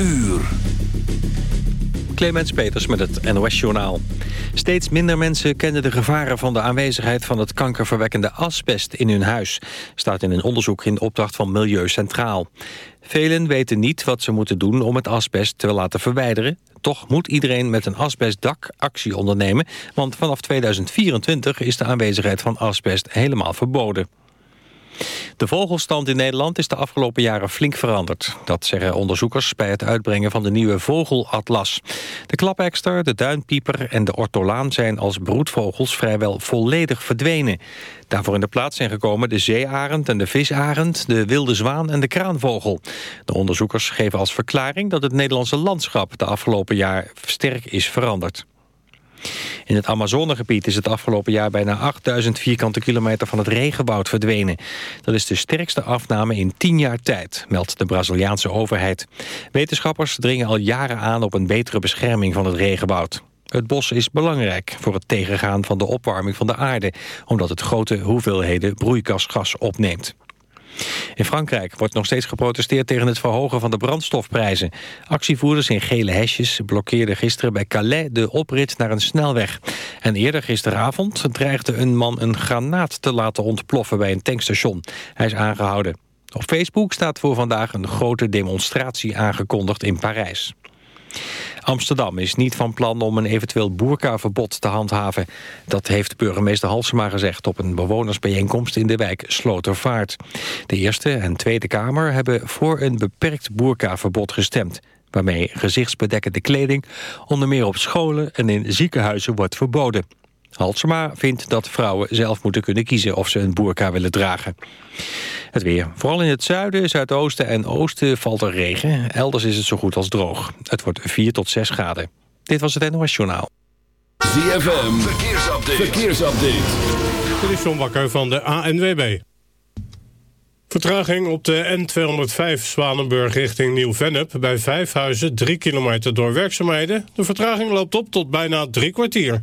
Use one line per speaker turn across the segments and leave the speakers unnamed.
uur.
Clemens Peters met het NOS-journaal. Steeds minder mensen kennen de gevaren van de aanwezigheid van het kankerverwekkende asbest in hun huis. Staat in een onderzoek in opdracht van Milieu Centraal. Velen weten niet wat ze moeten doen om het asbest te laten verwijderen. Toch moet iedereen met een asbestdak actie ondernemen, want vanaf 2024 is de aanwezigheid van asbest helemaal verboden. De vogelstand in Nederland is de afgelopen jaren flink veranderd. Dat zeggen onderzoekers bij het uitbrengen van de nieuwe vogelatlas. De klapekster, de duinpieper en de ortolaan zijn als broedvogels vrijwel volledig verdwenen. Daarvoor in de plaats zijn gekomen de zeearend en de visarend, de wilde zwaan en de kraanvogel. De onderzoekers geven als verklaring dat het Nederlandse landschap de afgelopen jaar sterk is veranderd. In het Amazonegebied is het afgelopen jaar bijna 8000 vierkante kilometer van het regenwoud verdwenen. Dat is de sterkste afname in 10 jaar tijd, meldt de Braziliaanse overheid. Wetenschappers dringen al jaren aan op een betere bescherming van het regenwoud. Het bos is belangrijk voor het tegengaan van de opwarming van de aarde... omdat het grote hoeveelheden broeikasgas opneemt. In Frankrijk wordt nog steeds geprotesteerd tegen het verhogen van de brandstofprijzen. Actievoerders in gele hesjes blokkeerden gisteren bij Calais de oprit naar een snelweg. En eerder gisteravond dreigde een man een granaat te laten ontploffen bij een tankstation. Hij is aangehouden. Op Facebook staat voor vandaag een grote demonstratie aangekondigd in Parijs. Amsterdam is niet van plan om een eventueel boerkaverbod te handhaven. Dat heeft burgemeester Halsema gezegd op een bewonersbijeenkomst in de wijk Slotervaart. De Eerste en Tweede Kamer hebben voor een beperkt boerkaverbod gestemd waarmee gezichtsbedekkende kleding onder meer op scholen en in ziekenhuizen wordt verboden. Halsema vindt dat vrouwen zelf moeten kunnen kiezen of ze een boerka willen dragen. Het weer. Vooral in het zuiden, zuidoosten en oosten valt er regen. Elders is het zo goed als droog. Het wordt 4 tot 6 graden. Dit was het NOS Journaal.
ZFM, verkeersupdate. verkeersupdate.
Dit is John Bakker van de ANWB. Vertraging op de N205 Zwanenburg richting Nieuw-Vennep... bij Vijfhuizen, 3 kilometer door werkzaamheden. De vertraging loopt op tot bijna drie kwartier.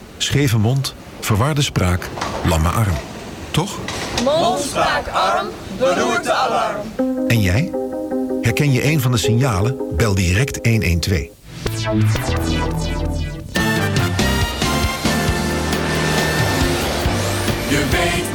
Scheve mond, verwarde spraak, lamme arm. Toch?
Mond, spraak, arm, beroerte, alarm.
En jij? Herken je een van de signalen? Bel direct 112.
Je weet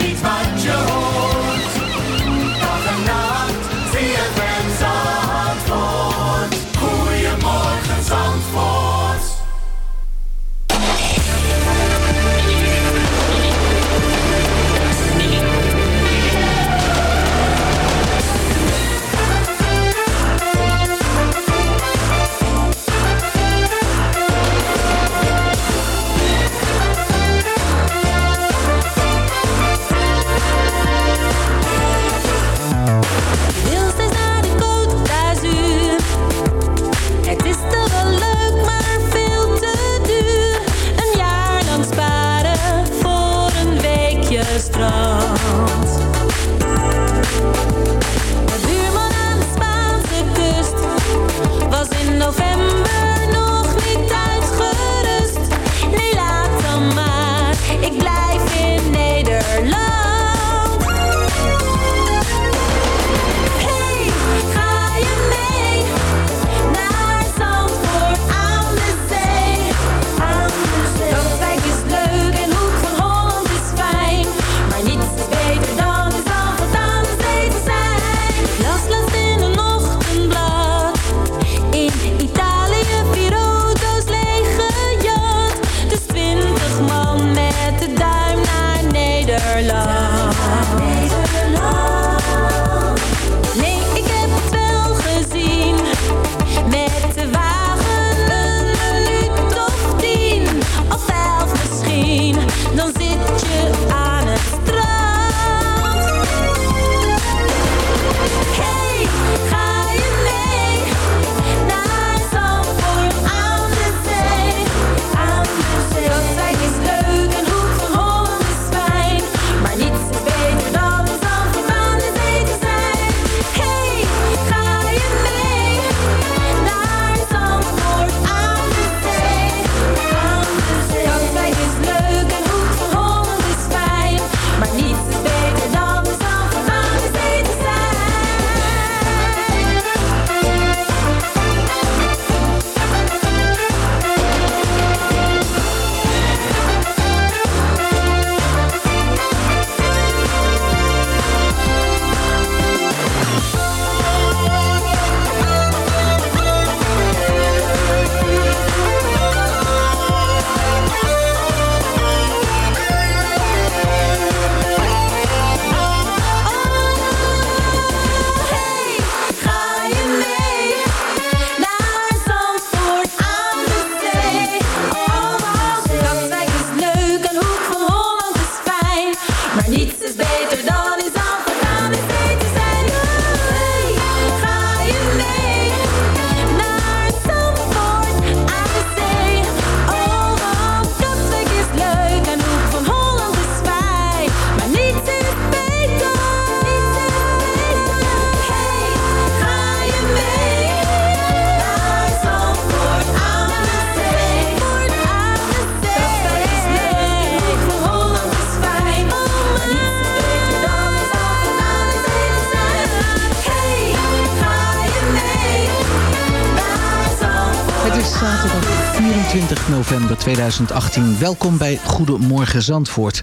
2018. Welkom bij Goedemorgen Zandvoort.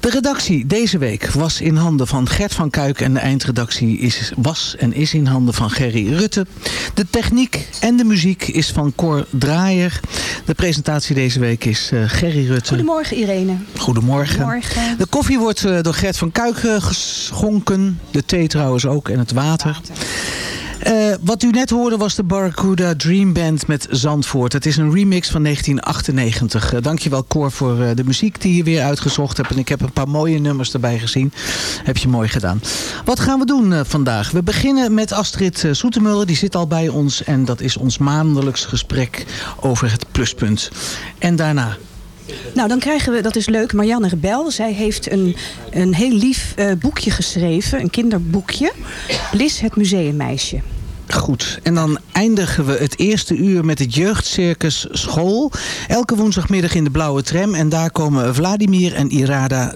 De redactie deze week was in handen van Gert van Kuik... en de eindredactie is, was en is in handen van Gerry Rutte. De techniek en de muziek is van Cor Draaier. De presentatie deze week is uh, Gerry Rutte.
Goedemorgen Irene.
Goedemorgen.
Goedemorgen.
De koffie wordt uh, door Gert van Kuik uh, geschonken. De thee trouwens ook en het water. water. Uh, wat u net hoorde was de Barracuda Dream Band met Zandvoort. Het is een remix van 1998. Uh, dankjewel Cor voor uh, de muziek die je weer uitgezocht hebt. En ik heb een paar mooie nummers erbij gezien. Heb je mooi gedaan. Wat gaan we doen vandaag? We beginnen met Astrid Soetemuller. Die zit al bij ons. En dat is ons maandelijks gesprek over het pluspunt. En daarna
nou, dan krijgen we, dat is leuk, Marianne Rebel. Zij heeft een, een heel lief uh, boekje geschreven, een kinderboekje. Bliss, het museummeisje.
Goed, en dan eindigen we het eerste uur met het jeugdcircus school. Elke woensdagmiddag in de blauwe tram. En daar komen Vladimir en Irada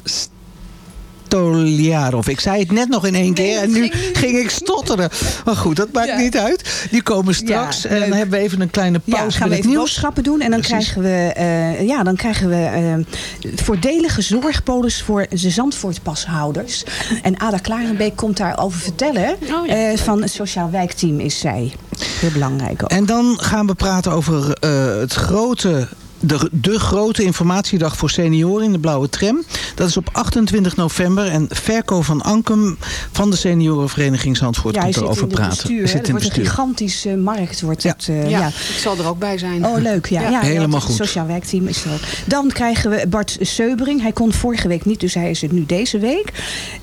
Stoliarov. Ik zei het net nog in één keer en nu ging ik stotteren. Maar goed, dat maakt ja. niet uit. Die komen straks ja, en dan hebben we even een kleine pauze
ja, gaan we
even
nieuws. boodschappen doen en dan Precies. krijgen we, uh, ja, dan krijgen we uh, voordelige zorgpolis voor de Zandvoortpashouders. En Ada Klarenbeek komt daarover vertellen. Oh, ja. uh, van het Sociaal Wijkteam is zij. Heel belangrijk ook.
En dan gaan we praten over het grote de, de grote informatiedag voor senioren in de blauwe tram. Dat is op 28 november. En Verko van Ankum van de seniorenvereniging Zandvoort
ja,
komt erover praten.
Bestuur, zit in wordt bestuur. een gigantische markt. Wordt
ja.
het, uh,
ja. ja. ik zal er ook bij zijn.
Oh, leuk. Ja, ja.
helemaal goed.
Het sociaal werkteam is er ook. Dan krijgen we Bart Seubering. Hij kon vorige week niet, dus hij is het nu deze week.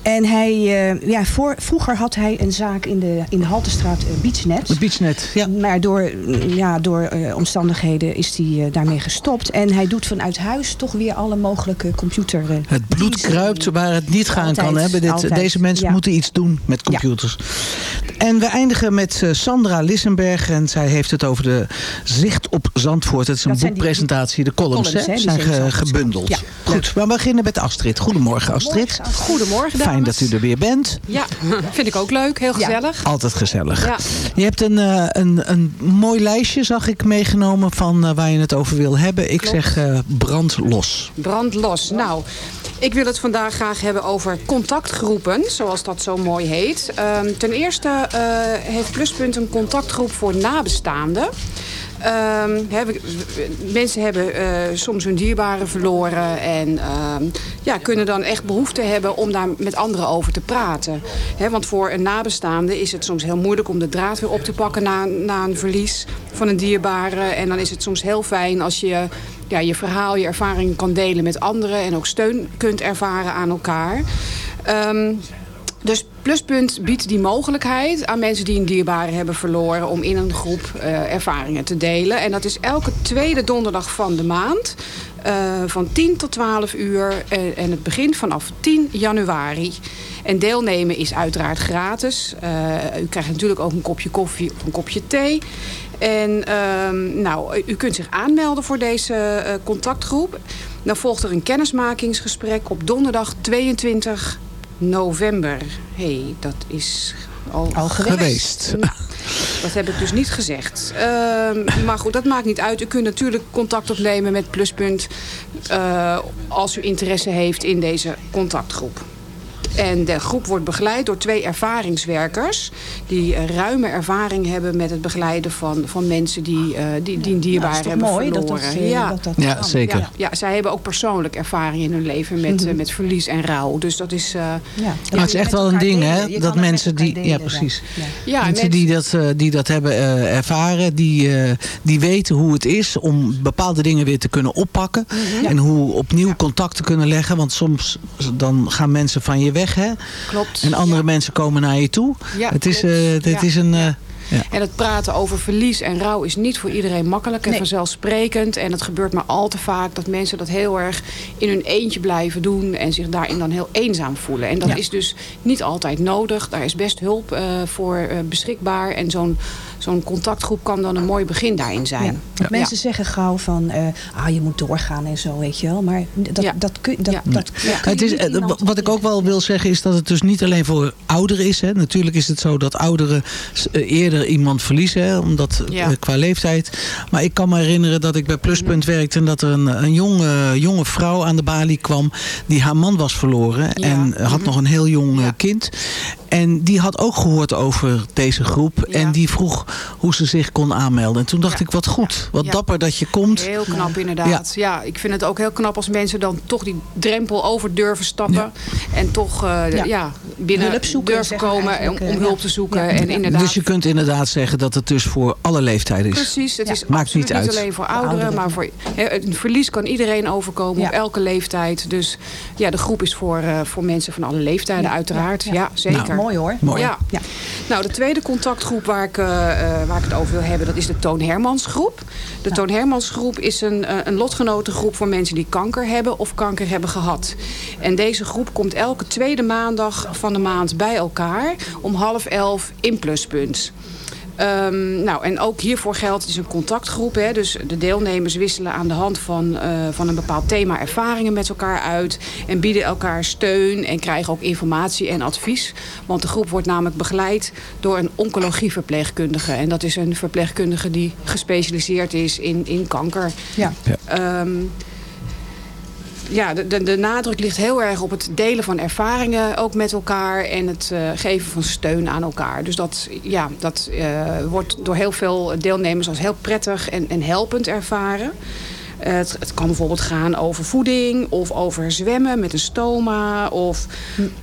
En hij, uh, ja, voor, vroeger had hij een zaak in de, in de Haltestraat uh, Beachnet.
De Beachnet, ja.
Maar door, ja, door omstandigheden is hij daarmee gestopt. En hij doet vanuit huis toch weer alle mogelijke computer...
Het bloed kruipt waar het niet gaan
altijd,
kan. Hè? Dit,
altijd.
deze mensen
ja.
moeten iets doen met computers. Ja. En we eindigen met Sandra Lissenberg. En zij heeft het over de zicht op Zandvoort. Het is een boekpresentatie. De columns, columns hè, zijn ge gebundeld. Ja, Goed, we beginnen met Astrid. Goedemorgen Astrid.
Goedemorgen dames.
Fijn dat u er weer bent.
Ja, vind ik ook leuk. Heel gezellig.
Altijd gezellig. Ja. Je hebt een, uh, een, een mooi lijstje, zag ik, meegenomen van waar je het over wil hebben. Ik
Klopt.
zeg uh, brand los.
Brand los. Nou, ik wil het vandaag graag hebben over contactgroepen, zoals dat zo mooi heet. Um, ten eerste uh, heeft Pluspunt een contactgroep voor nabestaanden. Um, we, mensen hebben uh, soms hun dierbaren verloren en uh, ja, kunnen dan echt behoefte hebben om daar met anderen over te praten. He, want voor een nabestaande is het soms heel moeilijk om de draad weer op te pakken na, na een verlies van een dierbare. En dan is het soms heel fijn als je ja, je verhaal, je ervaring kan delen met anderen en ook steun kunt ervaren aan elkaar. Um, dus Pluspunt biedt die mogelijkheid aan mensen die een dierbare hebben verloren... om in een groep uh, ervaringen te delen. En dat is elke tweede donderdag van de maand. Uh, van 10 tot 12 uur. En het begint vanaf 10 januari. En deelnemen is uiteraard gratis. u krijgt natuurlijk ook een kopje koffie of een kopje thee. En um, nou, u kunt zich aanmelden voor deze contactgroep. Dan volgt er een kennismakingsgesprek op donderdag 22 november. Hé, hey, dat is al,
al geweest.
geweest.
Dat heb ik dus niet gezegd. Uh, maar goed, dat maakt niet uit. U kunt natuurlijk contact opnemen met Pluspunt... Uh, als u interesse heeft in deze contactgroep. En de groep wordt begeleid door twee ervaringswerkers... die uh, ruime ervaring hebben met het begeleiden van, van mensen die, uh, die, die een dierbaar
nou,
hebben
mooi
verloren.
Dat dat, uh,
ja.
dat, dat
ja, zeker.
Ja, ja, zij hebben ook persoonlijk ervaring in hun leven met, mm -hmm. met verlies en rouw. Dus dat is...
ja. Maar het is echt wel een ding, hè? Dat mensen die... Delen, ja, precies. Ja. Ja, mensen met, die, dat, die dat hebben ervaren, die, die weten hoe het is... om bepaalde dingen weer te kunnen oppakken. Mm -hmm. En hoe opnieuw contact te kunnen leggen. Want soms dan gaan mensen van je weg Hè?
Klopt.
En andere ja. mensen komen naar je toe.
Ja,
het is, uh, dit
ja.
is een... Uh,
ja. En het praten over verlies en rouw is niet voor iedereen makkelijk en nee. vanzelfsprekend. En het gebeurt maar al te vaak dat mensen dat heel erg in hun eentje blijven doen. En zich daarin dan heel eenzaam voelen. En dat ja. is dus niet altijd nodig. Daar is best hulp uh, voor uh, beschikbaar. En zo'n zo'n contactgroep kan dan een mooi begin daarin zijn.
Ja. Mensen zeggen gauw van, uh, ah, je moet doorgaan en zo, weet je wel. Maar dat, dat kun, dat, dat
het is, Wat ik ook wel wil zeggen is dat het dus niet alleen voor ouderen is. Hè. Natuurlijk is het zo dat ouderen eerder iemand verliezen, hè, omdat, qua leeftijd. Maar ik kan me herinneren dat ik bij Pluspunt werkte en dat er een, een jonge, jonge vrouw aan de balie kwam die haar man was verloren. En had mhm. nog een heel jong kind. En die had ook gehoord over deze groep. En die vroeg hoe ze zich kon aanmelden. En toen dacht ik, wat goed. Wat dapper dat je komt.
Heel knap inderdaad. Ja. ik vind het ook heel knap als mensen dan toch die drempel over durven stappen. En toch uh, ja. binnen hulp zoeken, durven komen om, om, hulp te zoeken. En inderdaad,
dus je kunt inderdaad zeggen dat het dus voor alle leeftijden is.
Precies, het is Maakt niet, uit. niet alleen voor ouderen. Maar voor, een verlies kan iedereen overkomen op elke leeftijd. Dus ja, de groep is voor, uh, voor mensen van alle leeftijden uiteraard. Ja, zeker.
Nou, mooi hoor.
Mooi.
Ja. ja. Nou, de tweede contactgroep waar ik, uh, waar ik het over wil hebben... dat is de Toon Hermans groep. De Toon Hermans groep is een, uh, een lotgenotengroep voor mensen die kanker hebben... of kanker hebben gehad. En deze groep komt elke tweede maandag van de maand bij elkaar... om half elf in Pluspunt. Um, nou, en ook hiervoor geldt, het is een contactgroep. Hè, dus de deelnemers wisselen aan de hand van, uh, van een bepaald thema ervaringen met elkaar uit. En bieden elkaar steun en krijgen ook informatie en advies. Want de groep wordt namelijk begeleid door een oncologieverpleegkundige. En dat is een verpleegkundige die gespecialiseerd is in, in kanker. Ja. ja. Um, ja, de, de, nadruk ligt heel erg op het delen van ervaringen ook met elkaar. En het uh, geven van steun aan elkaar. Dus dat, ja, dat uh, wordt door heel veel deelnemers als heel prettig en, en helpend ervaren. Uh, het, het, kan bijvoorbeeld gaan over voeding of over zwemmen met een stoma. Of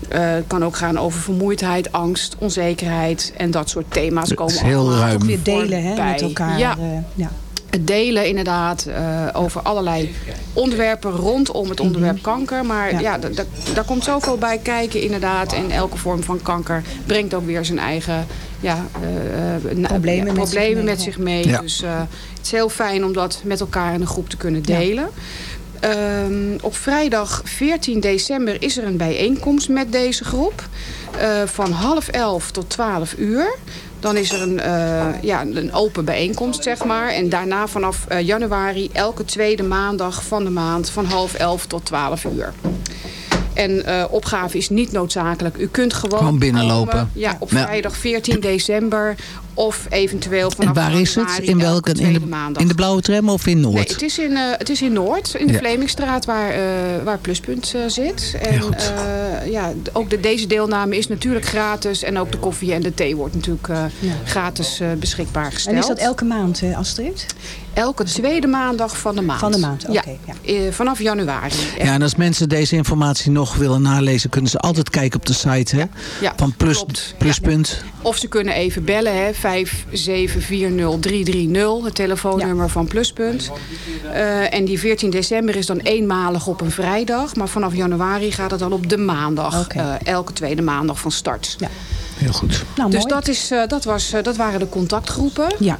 het kan ook gaan over vermoeidheid, angst, onzekerheid. En dat soort thema's komen
allemaal ruim.
Ook weer delen hè, met elkaar.
Ja. ja het delen inderdaad uh, over allerlei onderwerpen rondom het onderwerp mhm. kanker. Maar ja, daar komt zoveel bij kijken inderdaad. En elke vorm van kanker brengt ook weer zijn eigen ja,
uh, problemen,
met problemen met zich mee. Dus uh, het is heel fijn om dat met elkaar in een groep te kunnen delen. Um, op vrijdag 14 december is er een bijeenkomst met deze groep. van half elf tot 12 uur. Dan is er een, uh, ja, een open bijeenkomst, zeg maar. En daarna vanaf uh, januari elke tweede maandag van de maand... van half elf tot twaalf uur. En uh, opgave is niet noodzakelijk. U kunt gewoon,
gewoon binnenlopen.
ja, op vrijdag 14 december of eventueel vanaf
En waar is het? In welke? In de, in de blauwe tram of in Noord? Nee,
het is in, uh, het is in Noord, in de ja. Vlemingstraat waar, uh, waar Pluspunt uh, zit. En ja, ook de, deze deelname is natuurlijk gratis. En ook de koffie en de thee wordt natuurlijk ja. gratis beschikbaar gesteld.
En is dat elke maand, Astrid?
Elke tweede maandag van de maand.
Van de maand, oké. Okay,
ja. vanaf januari.
Ja, en als mensen deze informatie nog willen nalezen... kunnen ze altijd kijken op de site hè? van Plus, Pluspunt.
Of ze kunnen even bellen, hè, 5740330, het telefoonnummer ja. van Pluspunt. Uh, en die 14 december is dan eenmalig op een vrijdag. Maar vanaf januari gaat het dan op de maandag. Okay. Uh, elke tweede maandag van start.
Ja. Heel goed.
Nou, dus dat, is, uh, dat, was, dat waren de contactgroepen.
Ja.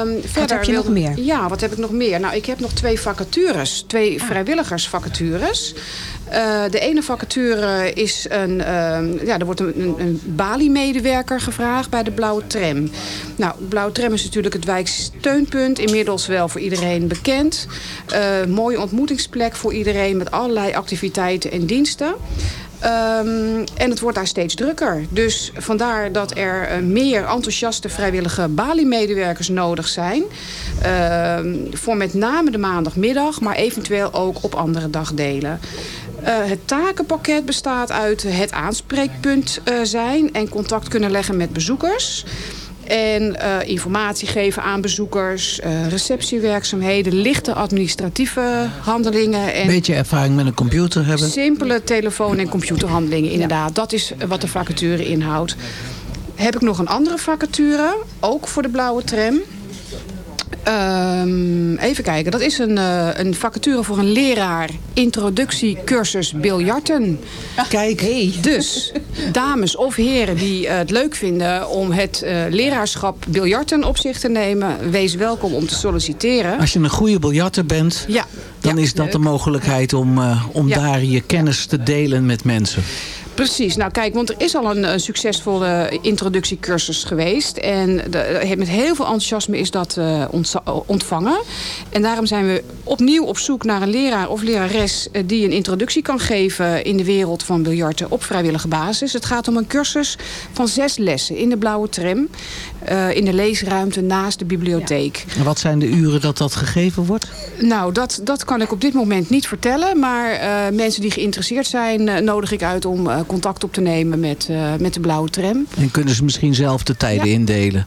Um, verder wat heb je nog meer?
Ja, wat heb ik nog meer? Nou, ik heb nog twee vacatures. Twee ah. vrijwilligersvacatures. Uh, de ene vacature is een, uh, ja, er wordt een, een, een Bali-medewerker gevraagd bij de Blauwe Tram. Nou, de Blauwe Tram is natuurlijk het wijksteunpunt, inmiddels wel voor iedereen bekend. Uh, mooie ontmoetingsplek voor iedereen met allerlei activiteiten en diensten. Um, en het wordt daar steeds drukker. Dus vandaar dat er uh, meer enthousiaste vrijwillige Bali-medewerkers nodig zijn. Uh, voor met name de maandagmiddag, maar eventueel ook op andere dagdelen. Uh, het takenpakket bestaat uit het aanspreekpunt uh, zijn en contact kunnen leggen met bezoekers. En uh, informatie geven aan bezoekers, receptiewerkzaamheden, lichte administratieve handelingen.
Een beetje ervaring met een computer hebben.
Simpele telefoon- en computerhandelingen, inderdaad. Dat is wat de vacature inhoudt. Heb ik nog een andere vacature, ook voor de blauwe tram. Um, even kijken, dat is een, uh, een vacature voor een leraar introductiecursus biljarten.
Kijk.
Hey. Dus, dames of heren die uh, het leuk vinden om het uh, leraarschap biljarten op zich te nemen, wees welkom om te solliciteren.
Als je een goede biljarter bent,
ja.
dan
ja,
is dat
leuk.
de mogelijkheid om, om ja. daar je kennis te delen met mensen.
Precies. Nou kijk, want er is al een, succesvolle introductiecursus geweest. En de, met heel veel enthousiasme is dat uh, ontvangen. En daarom zijn we opnieuw op zoek naar een leraar of lerares... Die een introductie kan geven in de wereld van biljarten op vrijwillige basis. Het gaat om een cursus van zes lessen in de blauwe tram. Uh, in de leesruimte naast de bibliotheek.
En wat zijn de uren dat dat gegeven wordt?
Nou, dat, dat kan ik op dit moment niet vertellen. Maar mensen die geïnteresseerd zijn, nodig ik uit om contact op te nemen met, met de blauwe tram.
En kunnen ze misschien zelf de tijden indelen?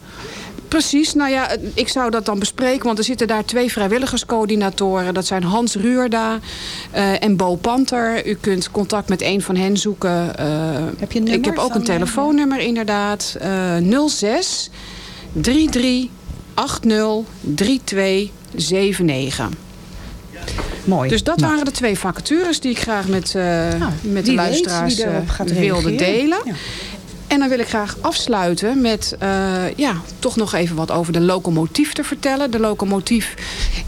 Precies, nou ja, ik zou dat dan bespreken, want er zitten daar twee vrijwilligerscoördinatoren. Dat zijn Hans Ruurda uh, en Bo Panter. U kunt contact met een van hen zoeken. Uh, heb je? Ik heb ook een telefoonnummer inderdaad. 06 33 80 3279.
Mooi.
Dus dat
nou.
waren de twee vacatures die ik graag met, uh, nou, met de luisteraars uh, wilde delen. Ja. En dan wil ik graag afsluiten met uh, ja, toch nog even wat over de locomotief te vertellen. De locomotief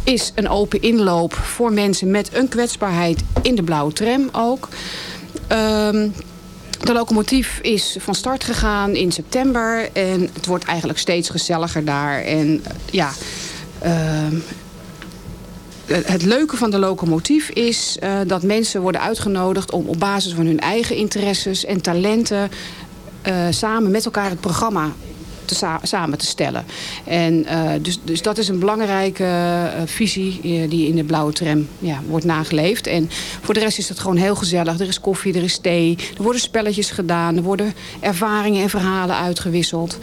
is een open inloop voor mensen met een kwetsbaarheid in de blauwe tram ook. Um, de locomotief is van start gegaan in september. En het wordt eigenlijk steeds gezelliger daar. En ja, uh, het leuke van de locomotief is uh, dat mensen worden uitgenodigd... om op basis van hun eigen interesses en talenten... Uh, samen met elkaar het programma te sa samen te stellen. En, uh, dus, dus dat is een belangrijke uh, visie die in de blauwe tram ja, wordt nageleefd. En voor de rest is het gewoon heel gezellig. Er is koffie, er is thee, er worden spelletjes gedaan... er worden ervaringen en verhalen uitgewisseld.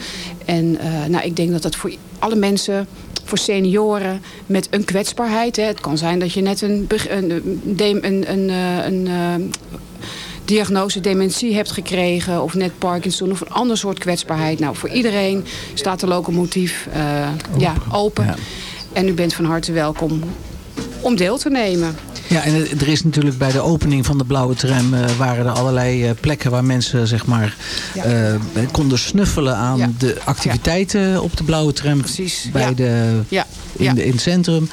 En nou, ik denk dat dat voor alle mensen voor senioren met een kwetsbaarheid. Hè. Het kan zijn dat je net een, een, een, een, een, diagnose dementie hebt gekregen... of net Parkinson of een ander soort kwetsbaarheid. Nou, voor iedereen staat de locomotief uh, open. Ja, open. Ja. En u bent van harte welkom om deel te nemen.
Ja, en er is natuurlijk bij de opening van de blauwe tram... Uh, waren er allerlei uh, plekken waar mensen zeg maar, ja. uh, konden snuffelen aan ja. de activiteiten ja. op de blauwe tram.
Precies.
Bij de, in, de, in het centrum.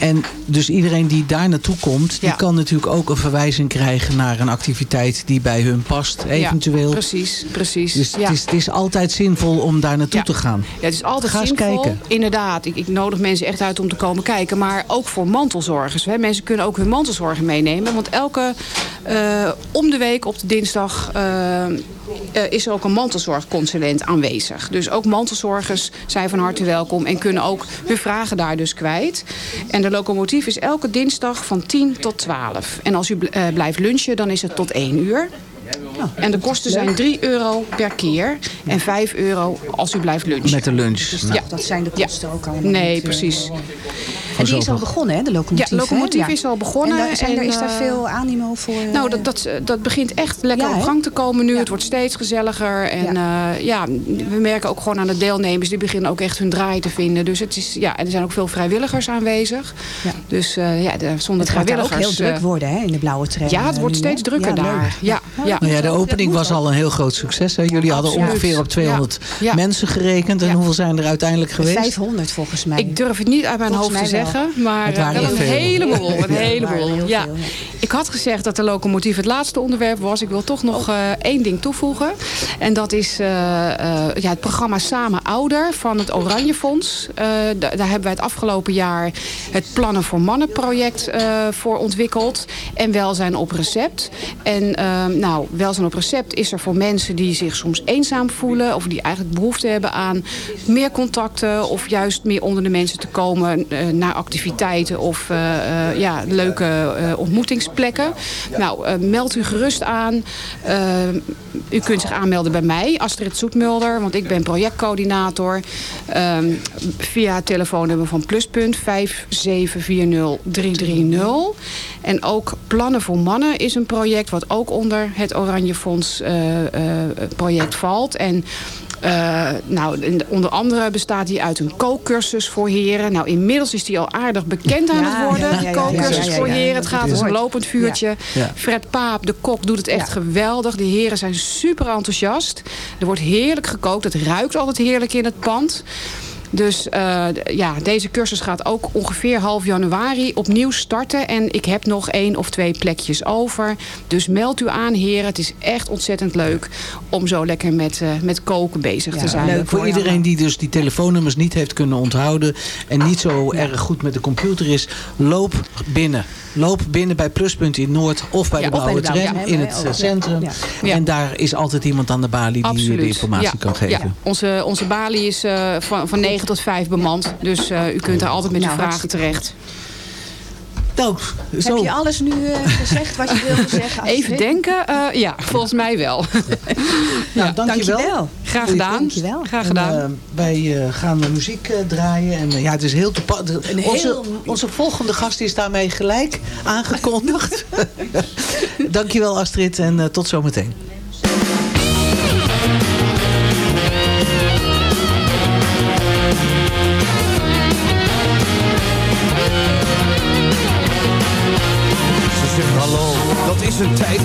Ja.
En dus iedereen die daar naartoe komt... die kan natuurlijk ook een verwijzing krijgen naar een activiteit die bij hun past. Eventueel.
precies, precies.
Dus het, is, het is altijd zinvol om daar naartoe te gaan.
Ja, het is altijd
Ga
zinvol.
eens kijken.
Inderdaad. Ik, ik nodig mensen echt uit om te komen kijken. Maar ook voor mantelzorgers. Hè. Mensen kunnen ook hun mantelzorgen meenemen. Want elke, uh, om de week op de dinsdag... Uh, uh, is er ook een mantelzorgconsulent aanwezig. Dus ook mantelzorgers zijn van harte welkom... en kunnen ook hun vragen daar dus kwijt. En de locomotief is elke dinsdag van 10 tot 12. En als u uh, blijft lunchen, dan is het tot 1 uur. Oh, en de kosten zijn 3 euro per keer en 5 euro als u blijft lunchen.
Met de lunch.
Dus dat, ja. dat zijn de kosten ja. ook al.
Nee, niet, precies.
En die is al begonnen, hè, de locomotief?
Ja, de locomotief
hè?
is al begonnen.
En, daar, zijn
en
er, is daar veel animo voor?
Nou, dat, dat, dat begint echt lekker
ja,
op gang te komen nu. Het wordt steeds gezelliger. En ja. Uh, ja, we merken ook gewoon aan de deelnemers... die beginnen ook echt hun draai te vinden. Dus het is, ja, en er zijn ook veel vrijwilligers aanwezig.
Ja.
Dus uh, ja, de, zonder
het
vrijwilligers...
Het gaat ook heel druk worden, hè, in de blauwe tram.
Ja, het wordt steeds drukker daar. Ja, ja.
Nou ja, de opening was al een heel groot succes. Hè? Jullie hadden
Absoluut.
ongeveer op 200
Ja.
mensen gerekend. En hoeveel zijn er uiteindelijk geweest?
500 volgens mij.
Ik durf het niet uit mijn
Volgens
hoofd te
wel.
Zeggen. Maar wel een
veel.
heleboel. Een heleboel.
heel
Ja.
veel, ja.
Ik had gezegd dat de locomotief het laatste onderwerp was. Ik wil toch nog eh, één ding toevoegen. En dat is eh, eh, ja, het programma Samen Ouder van het Oranje Fonds. Da- daar hebben wij het afgelopen jaar het Plannen voor Mannen project voor ontwikkeld. En Welzijn op Recept. En eh, nou, Welzijn op Recept is er voor mensen die zich soms eenzaam voelen. Of die eigenlijk behoefte hebben aan meer contacten. Of juist meer onder de mensen te komen naar activiteiten. Of eh, eh, ja, leuke eh, ontmoetingsplekken. Nou, meld u gerust aan. U kunt zich aanmelden bij mij, Astrid Zoetmulder. Want ik ben projectcoördinator. Ehm, via het telefoonnummer van Pluspunt 5740330. En ook Plannen voor Mannen is een project... wat ook onder het Oranje Fonds project valt. En uh, nou, onder andere bestaat die uit een kookcursus voor heren. Nou, inmiddels is die al aardig bekend aan
Ja,
het worden.
ja, ja, ja,
kookcursus voor heren. Het gaat als een lopend vuurtje. Fred Paap, de kok, doet het echt geweldig. De heren zijn super enthousiast. Er wordt heerlijk gekookt. Het ruikt altijd heerlijk in het pand. Dus uh, ja, deze cursus gaat ook ongeveer half januari opnieuw starten. En ik heb nog één of twee plekjes over. Dus meld u aan, heren. Het is echt ontzettend leuk om zo lekker met, uh, met koken bezig
ja,
te zijn.
Leuk voor iedereen die dus die telefoonnummers niet heeft kunnen onthouden... en niet zo erg goed met de computer is, loop binnen. Loop binnen bij Pluspunt in Noord of bij
Ja,
de Blauwe Tram in het eh, centrum.
ja. Ja.
En daar is altijd iemand aan de balie die je de informatie
ja.
kan geven.
Ja. Onze, onze balie is uh, van, van 9 tot 5 bemand. Dus uh, u kunt daar altijd met uw
Nou,
vragen terecht.
Nou, zo.
Heb je alles nu uh, gezegd wat je wilde zeggen?
Even denken. Uh, ja, volgens mij wel.
nou, dankjewel.
dankjewel.
Graag gedaan.
Dankjewel.
Graag gedaan.
En, uh, wij gaan de muziek draaien. En ja, het is heel toepasselijk. Onze,
heel...
onze volgende gast is daarmee gelijk aangekondigd. dankjewel Astrid en tot zometeen.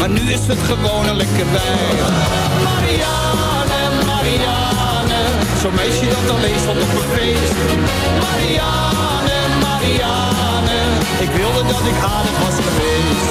Maar nu is het gewoon een lekker wijf Marianne, Marianne. Zo'n meisje dat alleen stond op een feest. Marianne, Marianne. Ik wilde dat ik aardig was geweest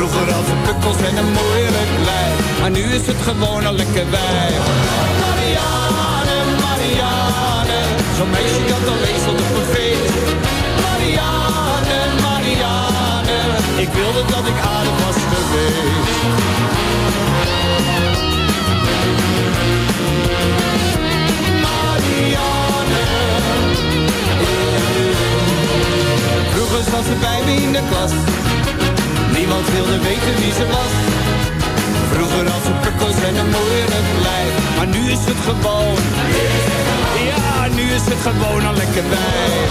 Vroeger ze pukkels en een moeilijk lijf. Maar nu is het gewoon een lekker wijf. Marianne, Marianne. Zo'n meisje dat alleen stond op een feest. Marianne, Marianne. Ik wilde dat ik aardig was geweest. Vroeger zat ze bij me in de klas. Niemand wilde weten wie ze was. Vroeger had ze pukkels en een moeilijk lijf. Maar nu is het gewoon. Ja, nu is het gewoon een lekker wijf.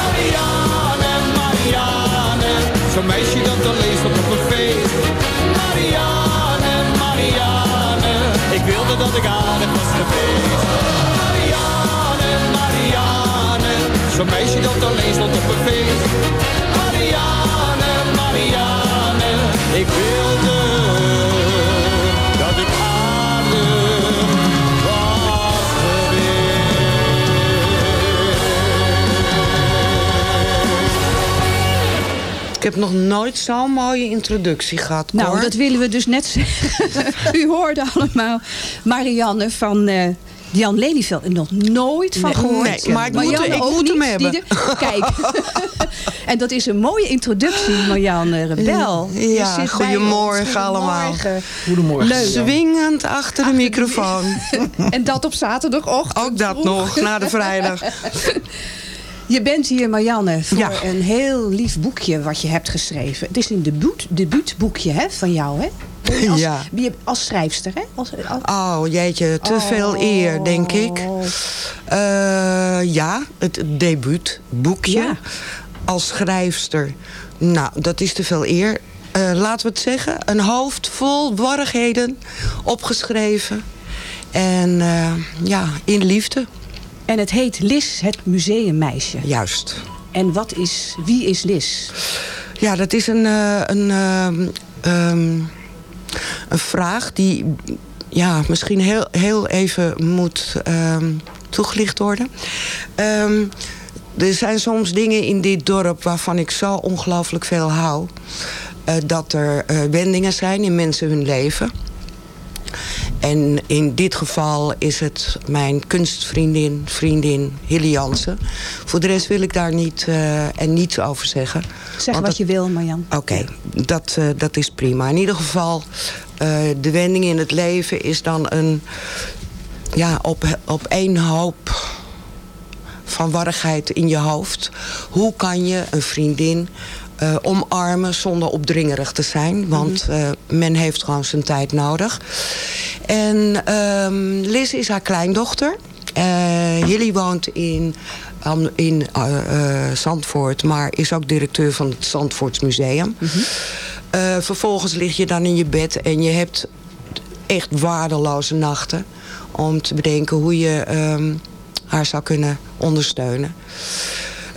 Marianne, Marianne. Zo'n meisje dat alleen stond op een feest. Marianne, Marianne. Ik wilde dat ik aardig was geweest. Marianne, Marianne. Zo'n meisje dat alleen stond op een feest. Marianne, Marianne. Ik wilde dat ik aardig was
Ik heb nog nooit zo'n mooie introductie gehad, Cor.
Nou, dat willen we dus net zeggen. U hoorde allemaal Marianne van... Uh, Jan Lelyveld er nog nooit van
nee,
gehoord.
Nee, maar ik moet, ik moet hem hebben.
Kijk, en dat is een mooie introductie, Marianne Rebel.
Ja, goedemorgen allemaal.
Goedemorgen.
Leuk.
Zwingend achter de microfoon.
en dat op zaterdagochtend.
Ook dat
vroeg.
nog, na de vrijdag.
Je bent hier, Marianne, voor
ja.
een heel lief boekje wat je hebt geschreven. Het is een debuut, debuutboekje hè, van jou, hè? Als,
ja.
als schrijfster, hè? Als, als...
Oh, jeetje, te oh. veel eer, denk ik. Uh, ja, het debuutboekje ja. als schrijfster. Nou, dat is te veel eer. Uh, laten we het zeggen, een hoofd vol warrigheden opgeschreven. En uh, ja, in liefde.
En het heet Lis, het museummeisje.
Juist.
En wat is, wie is Lis?
Ja, dat is een, uh, een, um, een vraag die ja, misschien heel, heel even moet um, toegelicht worden. Um, er zijn soms dingen in dit dorp waarvan ik zo ongelooflijk veel hou. dat er wendingen zijn in mensen hun leven. En in dit geval is het mijn kunstvriendin, vriendin Hilly Jansen. Voor de rest wil ik daar niet uh, en niets over zeggen.
Zeg wat je wil, Marjan.
Oké, dat, uh, dat is prima. In ieder geval, uh, de wending in het leven is dan een... Ja, op, op één hoop van warrigheid in je hoofd. Hoe kan je een vriendin uh, omarmen zonder opdringerig te zijn. Want uh, men heeft gewoon zijn tijd nodig. En um, Liz is haar kleindochter. Uh, Hilly woont in, um, in Zandvoort, maar is ook directeur van het Zandvoorts Museum. Mm -hmm. vervolgens lig je dan in je bed en je hebt echt waardeloze nachten... om te bedenken hoe je um, haar zou kunnen ondersteunen.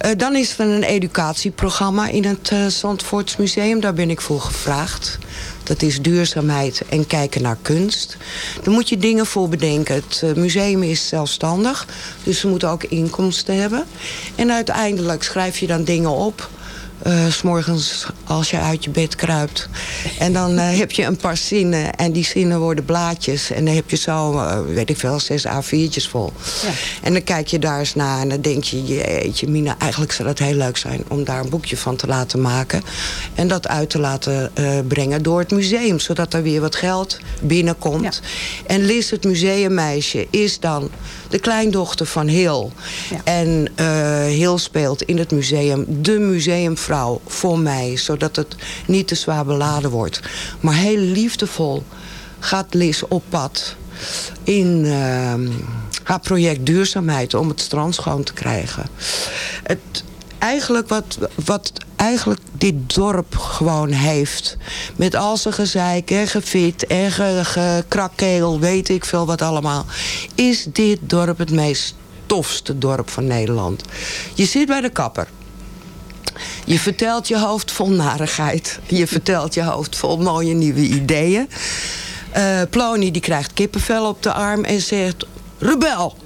Uh, dan is er een educatieprogramma in het uh, Zandvoorts Museum. Daar ben ik voor gevraagd. Dat is duurzaamheid en kijken naar kunst. Daar moet je dingen voor bedenken. Het uh, museum is zelfstandig, dus ze moeten ook inkomsten hebben. En uiteindelijk schrijf je dan dingen op uh, s morgens als je uit je bed kruipt. En dan uh, heb je een paar zinnen en die zinnen worden blaadjes. En dan heb je zo, uh, weet ik veel, zes A4'tjes vol. Ja. En dan kijk je daar eens naar en dan denk je... jeetje Mina, eigenlijk zou het heel leuk zijn om daar een boekje van te laten maken. En dat uit te laten brengen door het museum. Zodat er weer wat geld binnenkomt. Ja. En Liz, het museummeisje, is dan de kleindochter van Heel. Ja. En Heel speelt in het museum de museumvrouw voor mij. Zodat het niet te zwaar beladen wordt. Maar heel liefdevol gaat Liz op pad in uh, haar project duurzaamheid om het strand schoon te krijgen. Het, eigenlijk wat, wat eigenlijk dit dorp gewoon heeft. Met al zijn gezeik en gefit en gekrakkel, weet ik veel wat allemaal. Is dit dorp het meest tofste dorp van Nederland. Je zit bij de kapper. Je vertelt je hoofd vol narigheid. Je vertelt je hoofd vol mooie nieuwe ideeën. Uh, Plony die krijgt kippenvel op de arm en zegt... Rebel,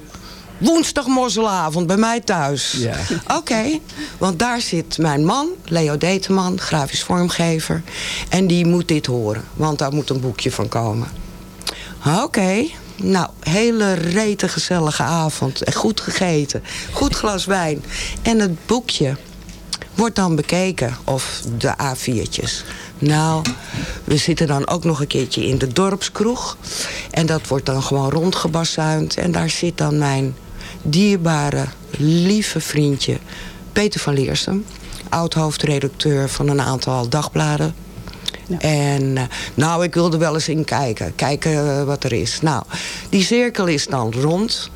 woensdag mozzelavond bij mij thuis. Ja. Oké, okay, want daar zit mijn man, Leo Deteman, grafisch vormgever. En die moet dit horen, want daar moet een boekje van komen. Oké, okay. nou, hele rete gezellige avond. Goed gegeten, goed glas wijn. En het boekje wordt dan bekeken. Of de A4'tjes. Nou, we zitten dan ook nog een keertje in de dorpskroeg. En dat wordt dan gewoon rondgebassuind. En daar zit dan mijn dierbare, lieve vriendje... Peter van Leersum. Oud-hoofdredacteur van een aantal dagbladen. Ja. En uh, nou, ik wilde wel eens in kijken. Kijken uh, wat er is. Nou, die cirkel is dan rond.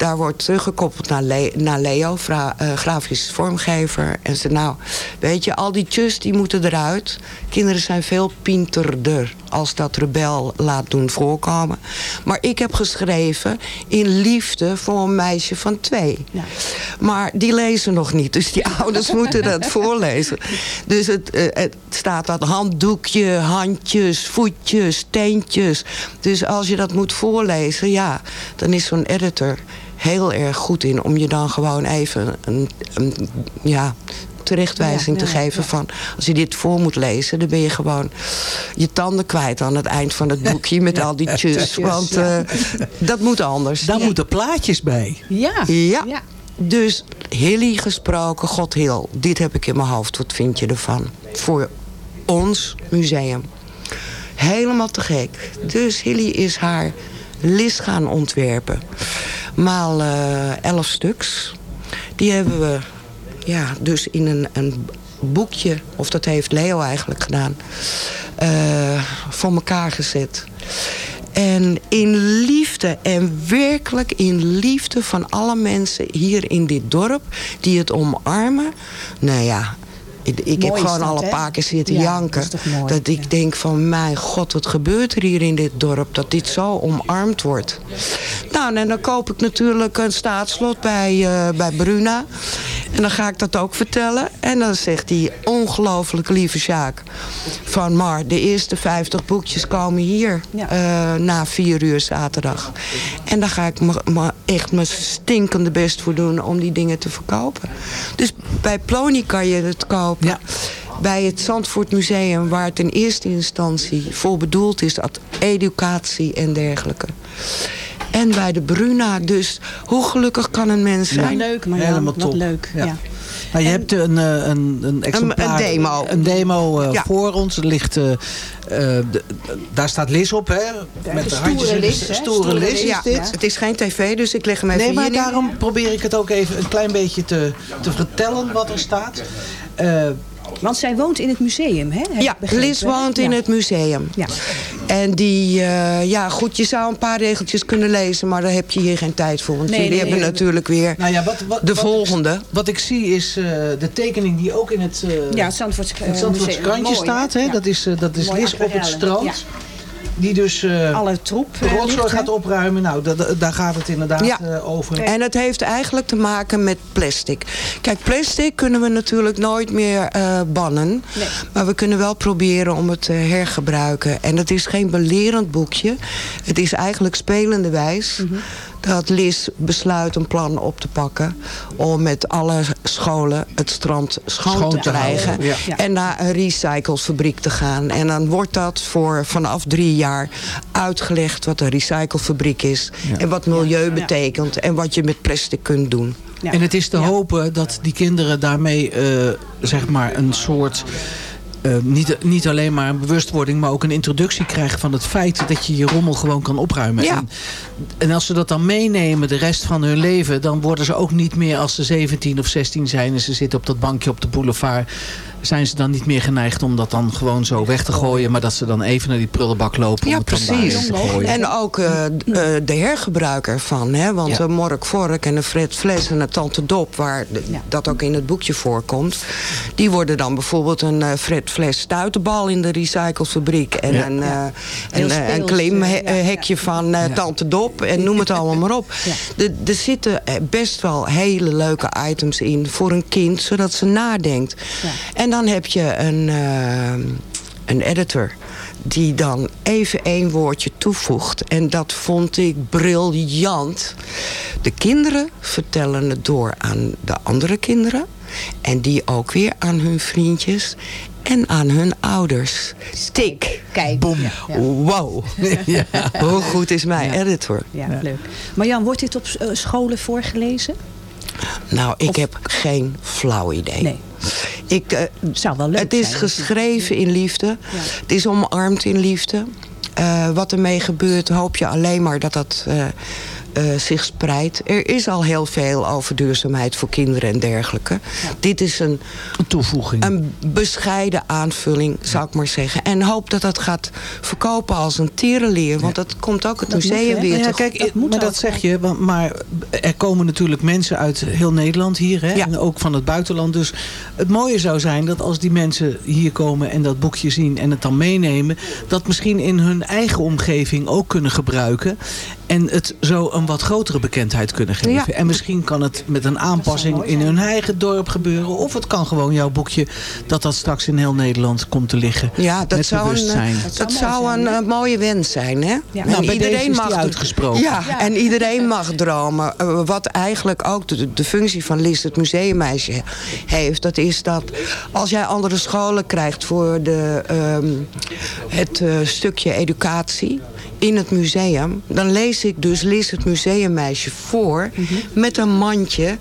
Daar wordt teruggekoppeld naar, Le naar Leo, uh, grafisch vormgever. En ze nou, weet je, al die tjus die moeten eruit. Kinderen zijn veel pinterder als dat rebel laat doen voorkomen. Maar ik heb geschreven in liefde voor een meisje van twee. Ja. Maar die lezen nog niet, dus die ouders moeten dat voorlezen. Dus het, uh, het staat dat handdoekje, handjes, voetjes, teentjes. Dus als je dat moet voorlezen, ja, dan is zo'n editor heel erg goed in om je dan gewoon even een, een ja, terechtwijzing ja, te geven van... als je dit voor moet lezen, dan ben je gewoon je tanden kwijt aan het eind van het boekje... met al die tjus, want uh, dat moet anders.
Daar moeten plaatjes bij.
Ja.
ja. Dus Hilly gesproken, God heel, dit heb ik in mijn hoofd. Wat vind je ervan? Voor ons museum. Helemaal te gek. Dus Hilly is haar lis gaan ontwerpen. Maal uh, elf stuks. Die hebben we ja, dus in een, een boekje, of dat heeft Leo eigenlijk gedaan, uh, voor elkaar gezet. En in liefde, en werkelijk in liefde van alle mensen hier in dit dorp... die het omarmen. Nou ja, ik, ik heb gewoon al een paar keer zitten ja, janken. Dat, dat ik ja. denk van, mijn god, wat gebeurt er hier in dit dorp? Dat dit zo omarmd wordt. Nou, en dan koop ik natuurlijk een staatslot bij, uh, bij Bruna. En dan ga ik dat ook vertellen. En dan zegt die ongelooflijk lieve Sjaak... van Mar, de eerste 50 boekjes komen hier... Ja. Uh, na vier uur zaterdag. En daar ga ik me, echt mijn stinkende best voor doen... om die dingen te verkopen. Dus bij Plony kan je het kopen. Ja. bij het Zandvoort Museum... waar het in eerste instantie voor bedoeld is... dat educatie en dergelijke. En bij de Bruna. Dus hoe gelukkig kan een mens zijn?
Ja, leuk, maar
Helemaal top.
Wat leuk. Ja.
Nou, je hebt een, eh, een, een, exemplaar,
een demo.
Een demo eh,
Ja.
voor ons. Er ligt, eh, eh, de- daar staat Lis op, hè? Met de, handjes
stoere
in de stoere
Stoere
Lis is
ja.
dit.
Het is geen tv, dus ik leg hem even
Nee, maar daarom probeer ik het ook even een klein beetje te, te vertellen wat er staat.
Want zij woont in het museum, hè? Heb
Ja, Liz woont in
Ja.
het museum.
Ja.
En die, eh, ja goed, je zou een paar regeltjes kunnen lezen... maar daar heb je hier geen tijd voor. Want
Nee,
jullie
nee,
hebben
nee.
natuurlijk weer
nou ja, wat, wat,
de
wat
volgende.
Ik, wat ik zie is eh, de tekening die ook in het, eh
Ja, het Zandvoorts,
krantje staat. Hè?
Ja.
Dat is, eh, dat is Lis op het strand. Die dus eh
Alle troep. eh,
rotzooi gaat opruimen. Nou, da- da- daar gaat het inderdaad
Ja.
eh, over.
En het heeft eigenlijk te maken met plastic. Kijk, plastic kunnen we natuurlijk nooit meer eh, bannen. Maar we kunnen wel proberen om het te hergebruiken. En het is geen belerend boekje. Het is eigenlijk spelende wijs... dat Liz besluit een plan op te pakken... om met alle scholen het strand schoon,
Schoon
te krijgen.
ja.
Ja.
En naar een recyclefabriek te gaan. En dan wordt dat voor vanaf drie jaar uitgelegd... wat een recyclefabriek is. En wat milieu betekent. En wat je met plastic kunt doen.
Ja.
En het is te hopen dat die kinderen daarmee eh, zeg maar een soort... eh, niet, niet alleen maar een bewustwording, maar ook een introductie krijgen van het feit dat je je rommel gewoon kan opruimen.
Ja.
En, en als ze dat dan meenemen de rest van hun leven, dan worden ze ook niet meer als ze 17 of 16 zijn en ze zitten op dat bankje op de boulevard. Zijn ze dan niet meer geneigd om dat dan gewoon zo weg te gooien, maar dat ze dan even naar die prullenbak lopen om het dan
precies.
daarin te gooien.
En ook eh, eh, de hergebruiker van. Hè? Want
Ja.
de Mork Vork en de Fred Fles en de Tante Dop... waar de- dat ook in het boekje voorkomt... die worden dan bijvoorbeeld een eh, Fred Fles stuitenbal in de recyclefabriek... en
Ja.
een, eh,
Heel
een, eh, een klimhekje
eh, ja,
van eh, Tante Dop... en noem het allemaal maar op. De- Er zitten eh, best wel hele leuke items in voor een kind... zodat ze nadenkt. En dan heb je een, eh, een editor die dan even één woordje toevoegt. En dat vond ik briljant. De kinderen vertellen het door aan de andere kinderen. En die ook weer aan hun vriendjes. En aan hun ouders. Tik.
Kijk.
Boom.
Ja, ja.
Wow. Hoe goed is mijn editor?
Ja, leuk. Marjan, wordt dit op eh, scholen voorgelezen?
Nou, ik heb geen flauw idee.
Nee.
Ik, eh,
Zou wel leuk
het is
zijn,
geschreven in liefde. Het is omarmd in liefde. Eh, wat ermee gebeurt, hoop je alleen maar dat dat eh, zich spreidt. Er is al heel veel over duurzaamheid voor kinderen en dergelijke. Dit is een,
Een toevoeging.
een bescheiden aanvulling, zou ik maar zeggen. En hoop dat dat gaat verkopen als een tierenleer. Want dat komt ook het
Dat
museum weer
ja,
te
kijk,
dat moet
maar dat zeg je, want- maar er komen natuurlijk mensen uit heel Nederland hier. Hè?
Ja.
En ook van het buitenland. Dus het mooie zou zijn dat als die mensen hier komen en dat boekje zien en het dan meenemen. Dat misschien in hun eigen omgeving ook kunnen gebruiken. En het zo een wat grotere bekendheid kunnen geven.
Ja.
En misschien kan het met een aanpassing in hun eigen dorp gebeuren. Of het kan gewoon jouw boekje dat dat straks in heel Nederland komt te liggen.
Ja, dat zou een, eh, dat zou een eh, mooie wens zijn, hè?
Ja.
Nou, is die uitgesproken.
Ja, en iedereen mag dromen. Eh, wat eigenlijk ook de, de functie van Lis, het museummeisje, heeft... dat is dat als jij andere scholen krijgt voor de, ehm, het stukje educatie in het museum... dan lees ik dus Lis, het museummeisje, voor met een mandje...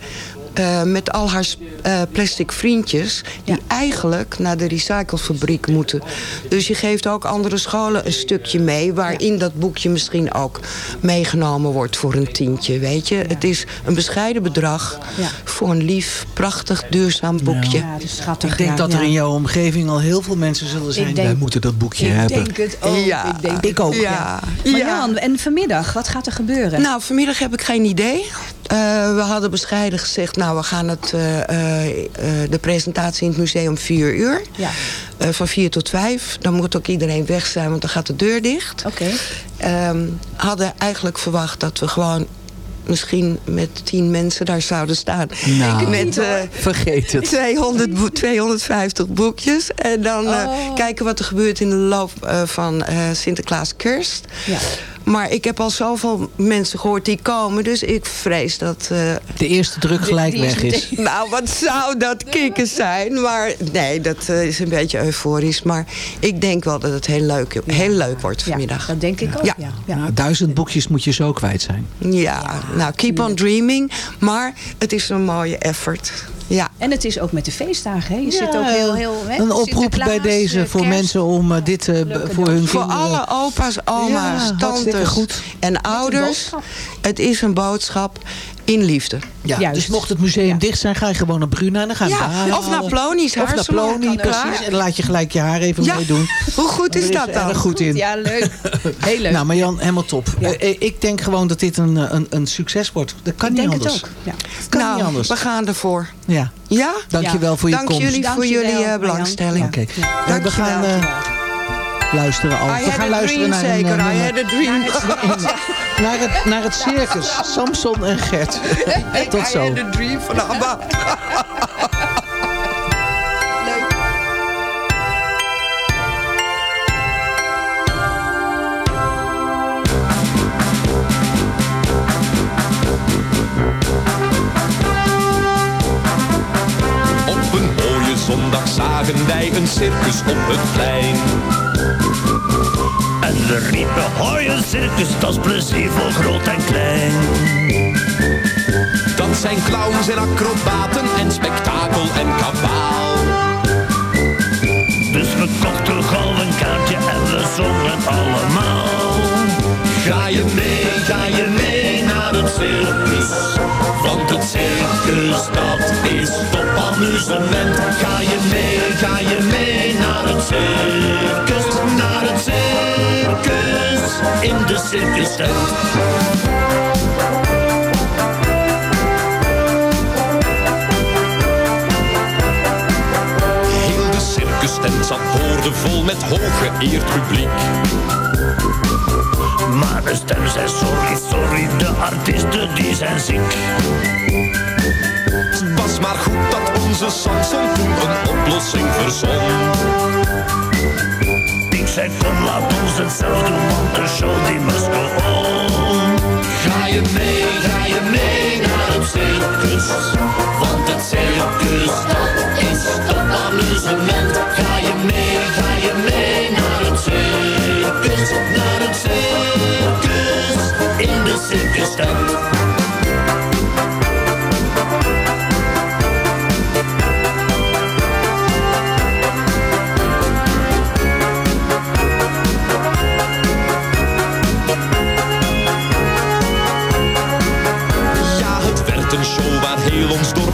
eh, met al haar eh, plastic vriendjes... die eigenlijk naar de recyclefabriek moeten. Dus je geeft ook andere scholen een stukje mee... waarin dat boekje misschien ook meegenomen wordt voor een tientje. Weet je? Het is een bescheiden bedrag
Ja.
voor een lief, prachtig, duurzaam boekje.
Ja, dus schattig.
Ik denk
ja,
dat er in jouw omgeving al heel veel mensen zullen zijn.
denk-
Wij moeten dat boekje
Ik
hebben.
denk het ook.
Ja.
Ik, denk
Ik ook.
Ja.
Marjan, en vanmiddag, wat gaat er gebeuren?
Nou, vanmiddag heb ik geen idee. Eh, we hadden bescheiden gezegd, nou, we gaan het, eh, eh, eh, de presentatie in het museum om vier uur.
Ja.
Eh, van vier tot vijf. Dan moet ook iedereen weg zijn, want dan gaat de deur dicht.
Oké.
Ehm, hadden eigenlijk verwacht dat we gewoon misschien met tien mensen daar zouden staan.
Nou,
met eh,
vergeet het.
200 boe- 250 boekjes. En dan eh,
Oh.
kijken wat er gebeurt in de loop eh, van eh, Sinterklaas Kerst.
Ja.
Maar ik heb al zoveel mensen gehoord die komen. Dus ik vrees dat... Uh,
de eerste druk gelijk weg is.
Nou, wat zou dat kicken zijn? Maar nee, dat uh, is een beetje euforisch. Maar ik denk wel dat het heel leuk, heel leuk wordt vanmiddag.
Ja, dat denk ik ook. Ja.
ja. Nou, duizend boekjes moet je zo kwijt zijn.
Ja, nou, keep on dreaming. Maar het is een mooie effort. Ja.
En het is ook met de feestdagen. Hè? Je zit ook heel... heel
hè? Een oproep bij deze voor mensen om uh, dit uh, voor hun
Voor alle opa's, oma's, ja, tantes goed. en ouders. Het is een boodschap in liefde.
Ja, dus mocht het museum dicht zijn, ga je gewoon naar Bruna en dan ga je
ja, Of naar Ploni's
Of naar Ploni, precies. En dan laat je gelijk je haar even meedoen.
Hoe goed is dat dan?
goed in.
Ja, leuk. Heel leuk.
Nou, Marjan, helemaal top. Uh, ik denk gewoon dat dit een, een, een succes wordt. Dat kan
ik
niet anders.
Het ook. Ja.
kan
nou,
niet
anders.
we gaan ervoor.
Ja.
Ja?
Dankjewel voor je
Dank
komst.
Jullie voor jullie uh, belangstelling.
Oké. Okay. we gaan... Luisteren al.
I
we gaan luisteren
naar
zeker.
Een, I had a dream.
naar, het, naar het circus. Samson en Gert. Tot zo.
I had a dream van ABBA.
Op een mooie zondag zagen wij een circus op het plein.
En we riepen, hoi een circus, dat is plezier voor groot en klein.
Dat zijn clowns en acrobaten en spektakel en kabaal.
Dus we kochten gauw een kaartje en we zongen allemaal.
Ga je mee, ga je mee naar het circus? Want het circus, dat is top amusement. Ga je mee, ga je mee naar het circus? Circus, in de circus tent. Heel de circus tent zat boordevol met hooggeëerd publiek.
Maar de stem zei sorry, sorry, de artiesten die zijn ziek.
Het was maar goed dat onze Samson een oplossing verzon.
Zei kom laat ons het zelf doen, want de show die must go on.
Ga je mee, ga je mee naar het circus? Want het circus, dat is top amusement. Ga je mee, ga je mee naar het circus? Naar het circus, in de circus tent.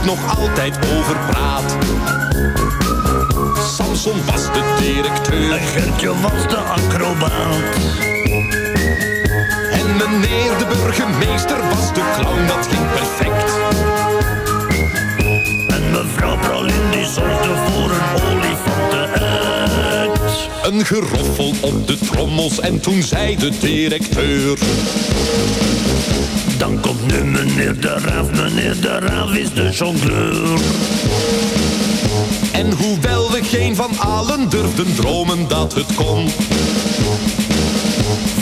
Nog altijd over praat. Samson was de directeur.
En Gertje was de acrobaat.
En meneer de burgemeester was de clown, dat ging perfect.
En mevrouw Pralin die zorgde voor een olifantenact.
Een geroffel op de trommels en toen zei de directeur.
Dan komt nu meneer de Raaf, meneer de Raaf is de jongleur.
En hoewel we geen van allen durfden dromen dat het kon.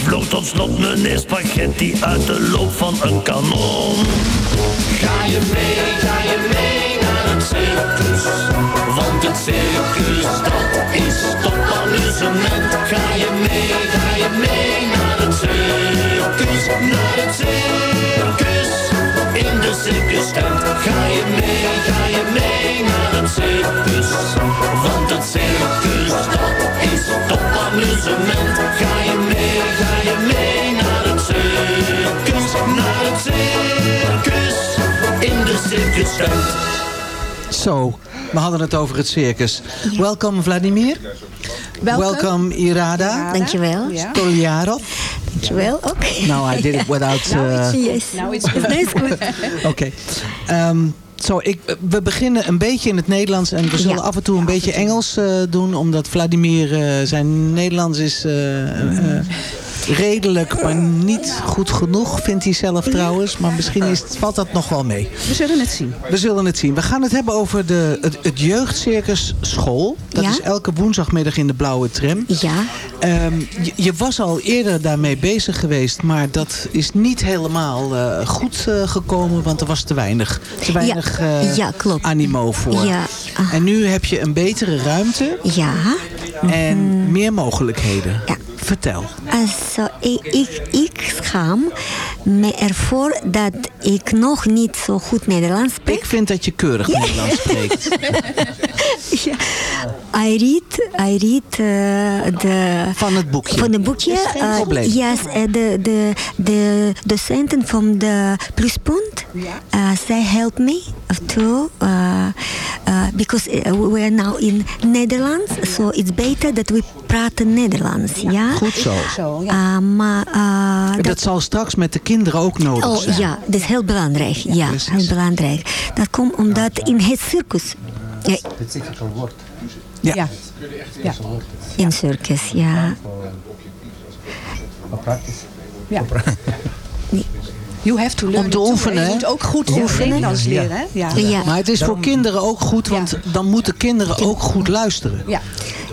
Vloog tot slot meneer Spaghetti uit de loop van een kanon.
Ga je mee, ga je mee naar het circus? Want het circus, dat is top amusement. Ga je mee, ga je mee naar het circus? Naar het circus, in de circus tent. Ga je mee, ga je mee naar het circus? Want het circus, dat is top amusement. Ga je mee, ga je mee naar het circus? Naar het circus, in de circus tent.
Zo, we hadden het over het circus. Welkom Vladimir.
Welkom.
Welcome Irada.
Dankjewel.
Ja.
Toljarov.
Dankjewel, oké.
Nou, I did it without... Uh,
Yes.
Nou, it's
Nee, is goed.
Oké. Ehm, Zo, ik, we beginnen een beetje in het Nederlands en we zullen
Ja.
af en toe een beetje Engels eh, doen, omdat Vladimir eh, zijn Nederlands is eh, eh, redelijk, maar niet goed genoeg, vindt hij zelf trouwens. Maar misschien is, valt dat nog wel mee.
We zullen het zien.
We zullen het zien. We gaan het hebben over de, het, het jeugdcircus school. Dat
Ja.
is elke woensdagmiddag in de blauwe tram.
Ja.
Ehm, je, je was al eerder daarmee bezig geweest, maar dat is niet helemaal eh, goed eh, gekomen, want er was te weinig, te weinig eh,
ja, klopt.
animo voor.
Ja.
En nu heb je een betere ruimte
Ja.
en meer mogelijkheden. Vertel.
Also, ik, ik, ik schaam me ervoor dat ik nog niet zo goed Nederlands spreek.
Ik vind dat je keurig Nederlands spreekt.
ja. I read, I read eh, de...
Van het boekje.
Van het boekje.
Is geen probleem.
yes, eh, de, de, de docenten van de pluspunt, zij help me to, uh, uh, because eh, we are now in Nederlands, so it's better that we praten Nederlands, ja?
Goed zo.
Ah, maar... eh,
dat, zal straks met de kinderen ook nodig
Oh
zijn.
ja, dat is heel belangrijk. Ja, heel belangrijk. Dat komt omdat in het circus. Ja,
Specifiek woord.
Ja.
ja.
in circus, ja.
Maar praktisch.
Ja. You have to learn
Om te oefenen?
Je moet ook goed
Oefenen.
Nederlands
Ja.
leren, hè? Ja.
Ja.
Maar het is voor kinderen ook goed, want dan moeten kinderen ook goed luisteren.
Ja.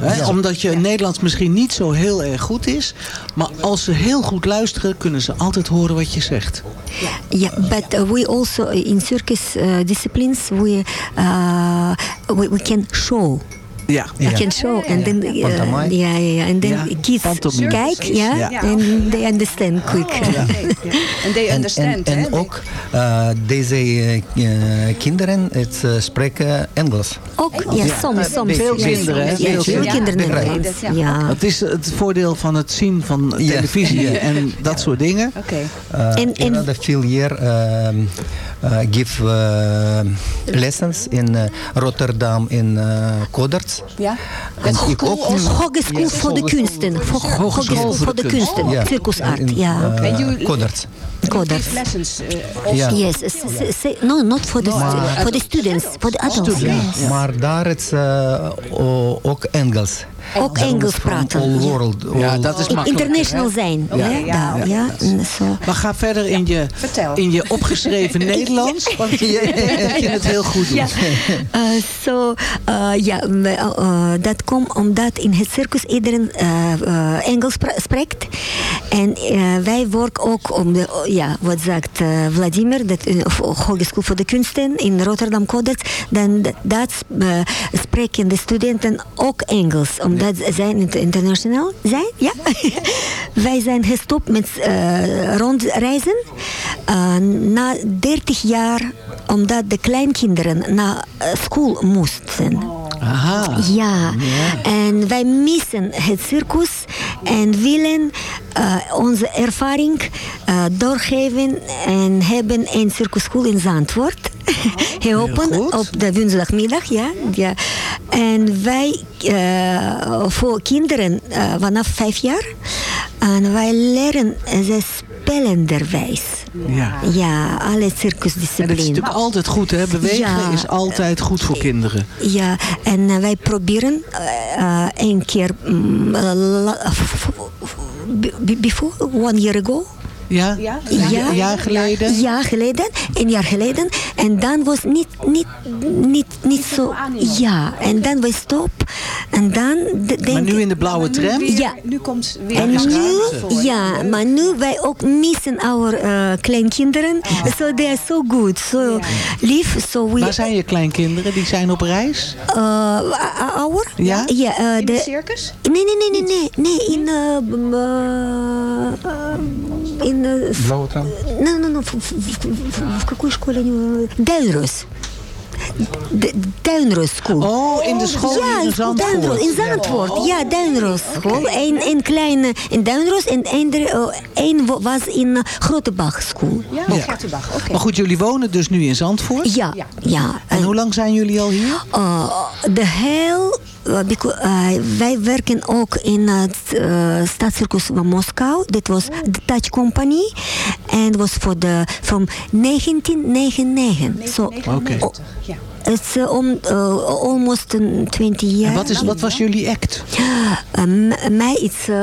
Hè, Omdat je Nederlands misschien niet zo heel erg goed is. Maar als ze heel goed luisteren, kunnen ze altijd horen wat je zegt.
Yeah, but uh, we also in circus uh, disciplines we, uh, we we can show.
Ja.
We can show and then uh, yeah, yeah, yeah, and then
Ja,
kids
pantomime.
kijk, ja,
Ja.
and they understand quick.
En they
En,
understand,
en,
hè?
en ook uh, deze eh, kinderen het, spreken Engels.
Ook, ja, soms, soms.
Veel
ja,
kinderen,
Ja,
Veel
veel
kinderen.
Nederlands.
Ja.
Ja.
Dat is het voordeel van het zien van
Ja.
televisie
Ja.
en dat soort dingen.
Oké.
Uh,
En- en-
um, uh, give uh, lessons in uh, Rotterdam in uh, Koderts.
Ja.
En ik ook nu-
Hogeschool voor de kunsten. Ho- Hogeschool voor de kunsten.
Ja.
Circusart,
In,
ja.
uh, Koderts.
Koderts.
Give lessons. uh.
Yes, no, not for the, for the students, for the adults.
Maar daar is uh, ook Engels.
Ook Engels praten.
All world.
Ja, dat is makkelijk.
International zijn.
Ja.
Ja,
Ja, ja.
ja. zo.
Maar ga verder in je,
Vertel.
in je opgeschreven Nederlands. Want je, je het heel goed doet.
Ja, Eh, zo, eh, ja, m- eh, eh, dat komt omdat in het circus iedereen Engels spreekt. En eh, wij werken ook om de, oh, ja, wat zegt Vladimir, dat, Hogeschool voor de Kunsten in Rotterdam Codex, dan dat spreken de studenten ook Engels, omdat zij inter- internationaal zijn. Ja? wij zijn gestopt met eh, rondreizen eh, na 30 jaar omdat de kleinkinderen naar eh, school moesten.
Aha.
Ja. en wij missen het circus en willen eh, onze ervaring eh, doorgeven en hebben een circusschool in Zandvoort geopend op de woensdagmiddag. Ja, ja. En wij eh, voor kinderen eh, vanaf vijf jaar en wij leren ze
Ja.
Ja, alle
En dat is
circusdisciplines.
natuurlijk altijd goed, hè? Bewegen
Ja.
is altijd goed voor kinderen.
Ja, en eh, wij proberen eh, eh, een keer, mm, eh, before, one year ago.
Ja?
Ja?
Een jaar geleden?
Ja, geleden. Een jaar geleden. En dan was niet, niet, niet, niet zo... Ja, en dan we stop. En dan de- denk
Maar nu in de blauwe tram?
Ja.
Nu komt weer
En nu, ja, maar nu wij ook missen our uh, kleinkinderen. So they are so good, so lief. So we,
Waar zijn je kleinkinderen? Die zijn op reis?
Uh, our?
Ja?
Ja, uh,
In
de,
circus?
Nee, nee, nee, nee, nee. Nee, in... In uh,
Blauwe tram.
No, no, no. В, в, в, в какой школе? они- Дуинрос. D- Duinroos School.
Oh, in de school
ja,
in Zandvoort.
Duinroos, in Zandvoort. Ja, Duinroos School. Eén een kleine in Duinroos en één uh, één wa- was in uh, Grotebach School.
Ja,
Ja.
Gartenbach. Oké.
Maar goed, jullie wonen dus nu in Zandvoort?
Ja, ja.
En hoe lang zijn jullie al hier?
Uh, de heel, uh, beco- uh, wij werken ook in het uh, staatscircus van Moskou. Dit was de Touch Company. En was voor de, from 1999. So,
Oké.
oh,
Ja.
It's uh, om, uh, almost uh, 20 years.
En wat, is, wat was jullie act?
Um, mij is uh,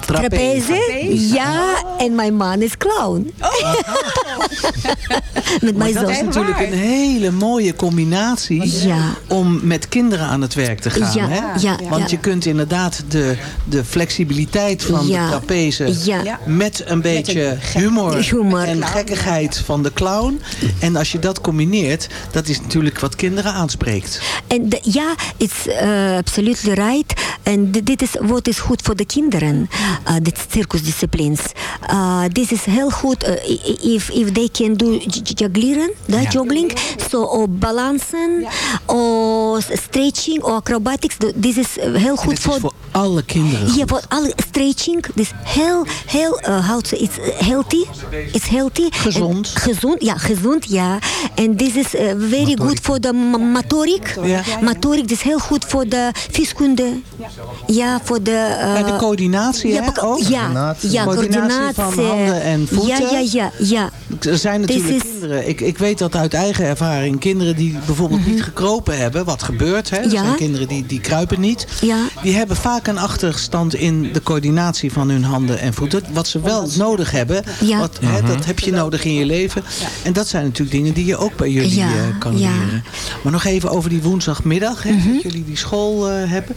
trapeze.
Trapeze.
Ja, en mijn man is clown. Met
Maar
mijn
dat is natuurlijk een hele mooie combinatie
Ja.
om met kinderen aan het werk te gaan.
Ja,
hè?
ja,
Want je kunt inderdaad de, de flexibiliteit van
Ja.
de trapeze
Ja.
met een beetje humor,
Humor.
en gekkigheid van de clown. En als je dat combineert, dat is natuurlijk wat kinderen aanspreekt.
En de- ja, it's uh, absolutely right. En di- dit is wat is goed voor de kinderen, uh, dit circusdisciplines. Uh, this is heel goed uh, if, if they can do j- j- juggling, that
Ja.
juggling. So, or balansen, or stretching, or acrobatics. This is uh, heel goed
het is
voor...
voor alle kinderen.
Ja, voor alle stretching. Dus heel, heel, uh, how to it's uh, healthy. It's healthy.
Gezond.
En gezond, ja, gezond, ja. En this is uh, very good voor de motoriek.
Ja.
Motoriek, is heel goed voor de viskunde. Ja, voor de... uh,
de coördinatie
ja,
hè, ook.
Ja, ja,
coördinatie van handen en voeten.
Ja, ja, ja, ja.
Er zijn natuurlijk
is-
kinderen, ik, ik weet dat uit eigen ervaring, kinderen die bijvoorbeeld niet gekropen hebben, wat gebeurt, hè? er
Mhm. Ja.
zijn kinderen die, die kruipen niet,
Ja.
die hebben vaak een achterstand in de coördinatie van hun handen en voeten. Wat ze wel nodig hebben,
Ja.
wat, hè, dat heb je nodig in je leven. En dat zijn natuurlijk dingen die je ook bij jullie
Ja,
eh, kan
ja. Mhm.
Maar nog even over die woensdagmiddag, hè, dat jullie die school eh, hebben.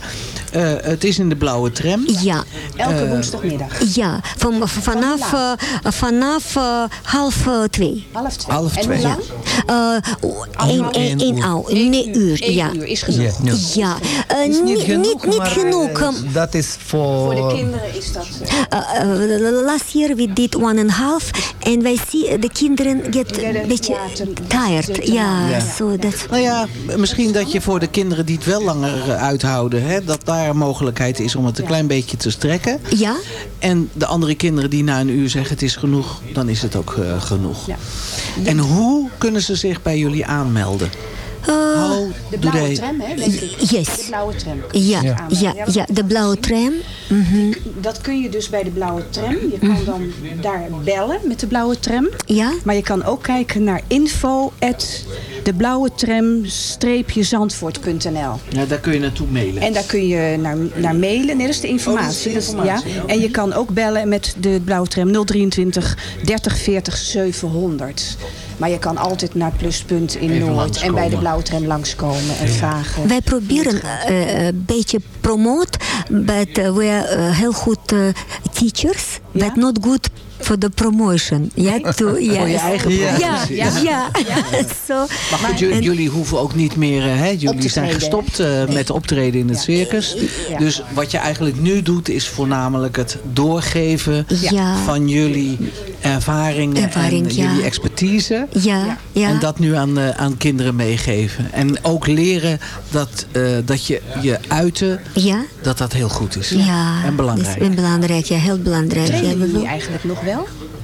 Eh, het is in de blauwe tram.
Ja.
Elke
Eh,
woensdagmiddag.
Ja, van, vanaf, uh, vanaf uh, half uh, twee.
Half twee.
Half
En
twee.
hoe lang?
Één, één, één, uur. Nee, uur,
Eén
ja.
uur is genoeg.
Ja,
uh,
Is niet genoeg,
niet, niet
maar,
genoeg.
dat is voor...
Voor de kinderen is dat... eh,
Uh, uh, last year we did one and a half and wij zien de kinderen get een beetje tired. Ja,
Ja. Nou ja, misschien dat je voor de kinderen die het wel langer eh, uithouden... Hè, dat daar een mogelijkheid is om het een klein beetje te strekken.
Ja.
En de andere kinderen die na een uur zeggen het is genoeg, dan is het ook eh, genoeg.
Ja.
En hoe kunnen ze zich bij jullie aanmelden?
Uh,
How
De blauwe tram, hè? denk ik.
Yes.
De blauwe tram.
Ja,
Ja.
ja, ja, de blauwe tram. Mhm.
Dat kun je dus bij de blauwe tram. Je kan dan daar bellen met de blauwe tram.
Ja.
Maar je kan ook kijken naar info zandvoort.nl
Ja, daar kun je naartoe mailen.
En daar kun je naar, naar mailen. Nee, dat is de informatie.
Oh, dat is de informatie.
ja. En je kan ook bellen met de blauwe tram 023 30 40 700. Maar je kan altijd naar Pluspunt in
Even
Noord en bij de blauwe tram langskomen en vragen.
Wij proberen uh, een beetje promote, but uh, we are uh, heel goed uh, teachers, but not good for the promotion. Ja, to, ja.
Voor je eigen
ja.
promotie.
Ja, ja. Zo.
Maar goed, jullie, jullie hoeven ook niet meer... eh, Hè, jullie zijn gestopt eh, met optreden in het circus.
Ja.
Dus wat je eigenlijk nu doet... is voornamelijk het doorgeven
Ja.
van jullie ervaringen...
Ervaring,
en
ja.
jullie expertise.
Ja, ja.
En dat nu aan, eh, aan kinderen meegeven. En ook leren dat, eh, dat je je uiten...
Ja.
dat dat heel goed is.
Ja,
En belangrijk.
Dat is belangrijk, ja, heel belangrijk. Ja,
Trainen jullie eigenlijk nog wel? канал.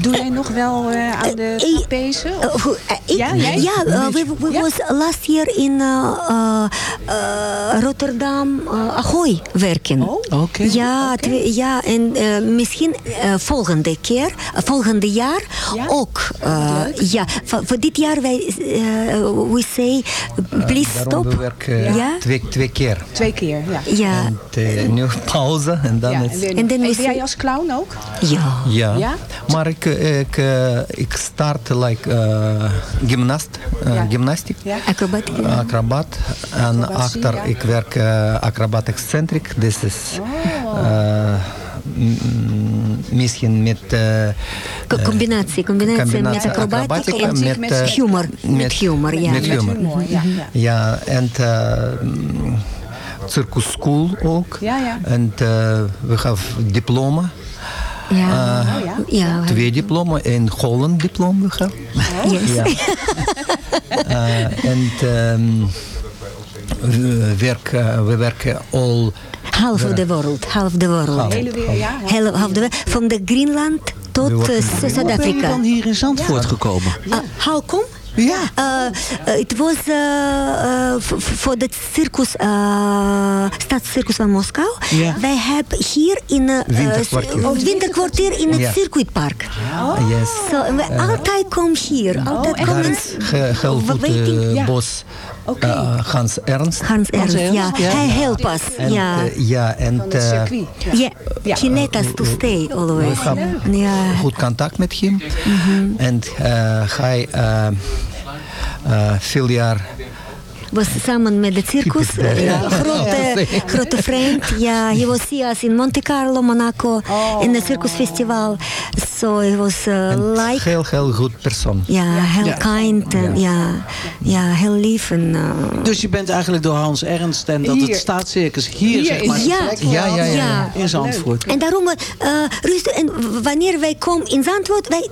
Doe jij nog wel eh, aan de trapeze?
Uh, who- uh, ik-
Ja, jij?
Ja, uh, we, we
Ja.
was last year in uh, uh, uh, Rotterdam, uh, Ahoy werken.
Oh,
Oké.
Ja, twee- ja, en uh, misschien uh, volgende keer, uh, volgende jaar
Ja?
ook. Uh, ja, voor, voor dit jaar wij, uh, we say, please stop.
werken
Ja?
twee, twee keer.
Twee keer, ja.
Ja,
En eh, nu pauze en dan
ja
is...
en
En
ben jij als clown ook?
ja.
Ja.
Ja?
maar ik, ik, eh, ik start like uh, gymnast, uh,
Ja.
gymnastiek,
Ja?
Acrobatic.
acrobaat. En achter
ja.
ik werk uh, acrobat eccentric. Dit is
Oh.
m- misschien met uh,
Co- Combinatie, combinatie,
combinatie
met
acrobatica
en
met,
met-
eh,
humor. Met, humor, ja.
met humor.
Humor, ja. ja.
Ja, en uh, circus school ook.
Ja, ja.
En uh, we hebben diploma.
Ja,
Oh, ja.
ja.
Twee diploma en Holland diploma.
Yes.
Ja. Eh, en ehm, we, werken, we werken al
Half of the world, half the world.
Half.
Hele weer, ja.
Hele half the world. Van de Greenland tot South
Hoe ben je dan hier in Zandvoort gekomen?
Uh, how come?
Ja.
Uh, it was uh, voor de circus, uh, Staatscircus van Moskou.
Ja.
Wij hebben hier in
Winterkwartier.
uh, winterkwartier in het
Ja.
circuitpark.
Oh. Yes.
So, we altijd komen hier. Altijd komen.
Ge Gelvoet
waiting,
eh,
ja.
Bos. eh, Hans Ernst.
Hans Ernst, ja. Hij helpt ons.
En,
Ja.
eh, ja, en eh,
Ja, let us to stay
we
always.
hebben
Ja.
goed contact met hem. En eh, hij eh, eh, veel jaar
was samen met de circus. Ja, grote, grote vriend. Ja, he was see us in Monte Carlo, Monaco, in the circus festival. So he was uh, like,
heel, heel goed persoon.
ja, heel
Ja.
kind. En, ja. ja, heel lief. En, uh,
Dus je bent eigenlijk door Hans Ernst en dat
Hier.
het staatscircus hier,
Hier
zeg
is-
maar
Ja. Ja, ja, ja, ja.
in Zandvoort.
En daarom, uh, rustig, en wanneer wij komen in Zandvoort, wij,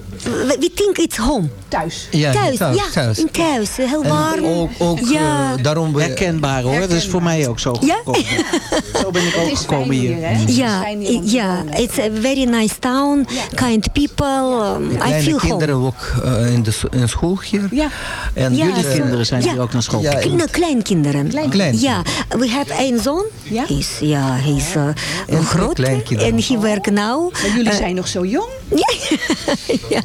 wij, we think it's home.
Thuis.
Ja,
thuis,
thuis,
ja,
thuis.
in thuis. Heel
En
warm.
ook, ook
ja.
Eh, daarom we,
Herkenbaar hoor, dat is voor mij ook zo
Ja?
gekomen. Zo ben ik ook gekomen hier.
Ja, ja, it's a very nice town, kind people. Um, I feel home.
kinderen ook eh, in, de, in school hier.
Ja.
En
Ja,
Jullie kinderen zijn
ja.
hier ook naar school
Ja.
Kleine kleinkinderen.
Klein.
Ja, we hebben één zoon. Ja? Is, ja, hij is uh, groot.
kleinkinderen.
En hij werkt nou.
Maar jullie
eh,
zijn nog zo jong.
ja,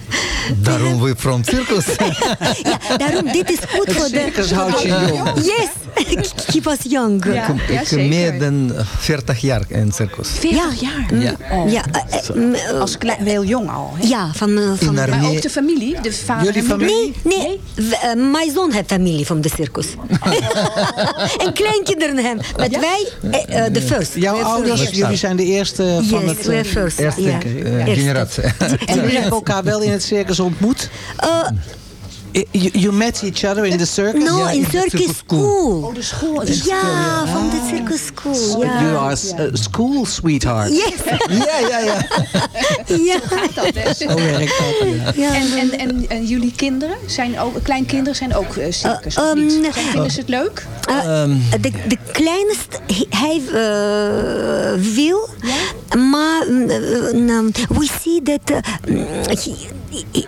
Daarom we from circus.
ja, daarom dit is goed voor de...
circus houdt je jong.
Yes, keep us young.
Ja.
ik heb meer dan 40 jaar in circus.
40 jaar.
Ja.
Ja, eh, eh, mm, eh,
Als klein, heel jong al. hè?
ja, van... eh, van
In
Maar ook de familie, de vader
Jullie familie?
Nee, nee. eh, mijn zoon heeft familie van de circus. en kleinkinderen hem. Maar wij, eh, eh, de first.
Jouw
We're
ouders, jullie zijn de eerste van
Yes,
het...
we're
eh,
first.
Eerste
ja.
eh,
Eerste.
generatie.
En jullie hebben elkaar wel in het circus ontmoet?
Eh,
You, you met each other in the circus?
no,
Ja,
in
in de
circus
circus
school.
Oh, de school.
Ja, van de circus school.
You
Ja.
are s- a school sweetheart.
Yes.
Ja, ja, ja.
ja.
Zo werkt dat. ja.
Ja.
En, en, en, en jullie kinderen, zijn ook, kleinkinderen zijn ook eh, circus, of niet?
um,
Zijn, vinden ze het leuk?
Uh,
Ehm.
de, de kleinste, hij uh, wil, maar uh, um, we see that uh, he-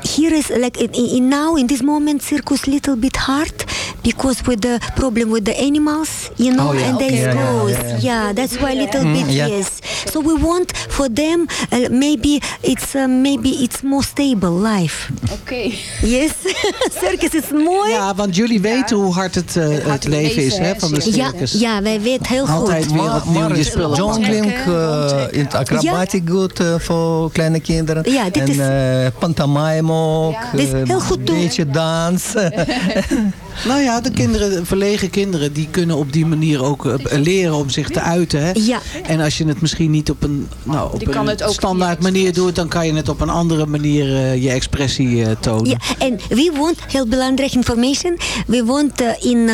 here is like in, now in this moment circus little bit hard because with the problem with the animals, you know,
Oh, yeah,
and they
okay. Yeah, yeah,
goes,
yeah, yeah.
that's why little
Mm,
bit
yeah.
yes. So we want for them uh, maybe it's uh, maybe it's more stable life.
Oké.
Yes, circus is mooi.
Ja, want jullie weten hoe hard het, eh, het
het
leven is hè, van de
circus.
Ja, ja, wij weten heel
Altijd
goed.
weer wat nieuwe
is
spullen.
John Link
Rondtrekken,
in het acrobatic goed eh, voor kleine kinderen.
Ja, dit
en
is-
eh, pantomime ook.
Dit is
eh,
heel goed
Een
doen.
beetje dans.
Nou ja, de kinderen, verlegen kinderen, die kunnen op die manier ook eh, leren om zich te uiten. Hè?
Ja.
En als je het misschien niet op een, nou, op een standaard manier doet, dan kan je het op een andere manier eh, je expressie eh, tonen.
Ja, en we want, heel belangrijk information, we want in,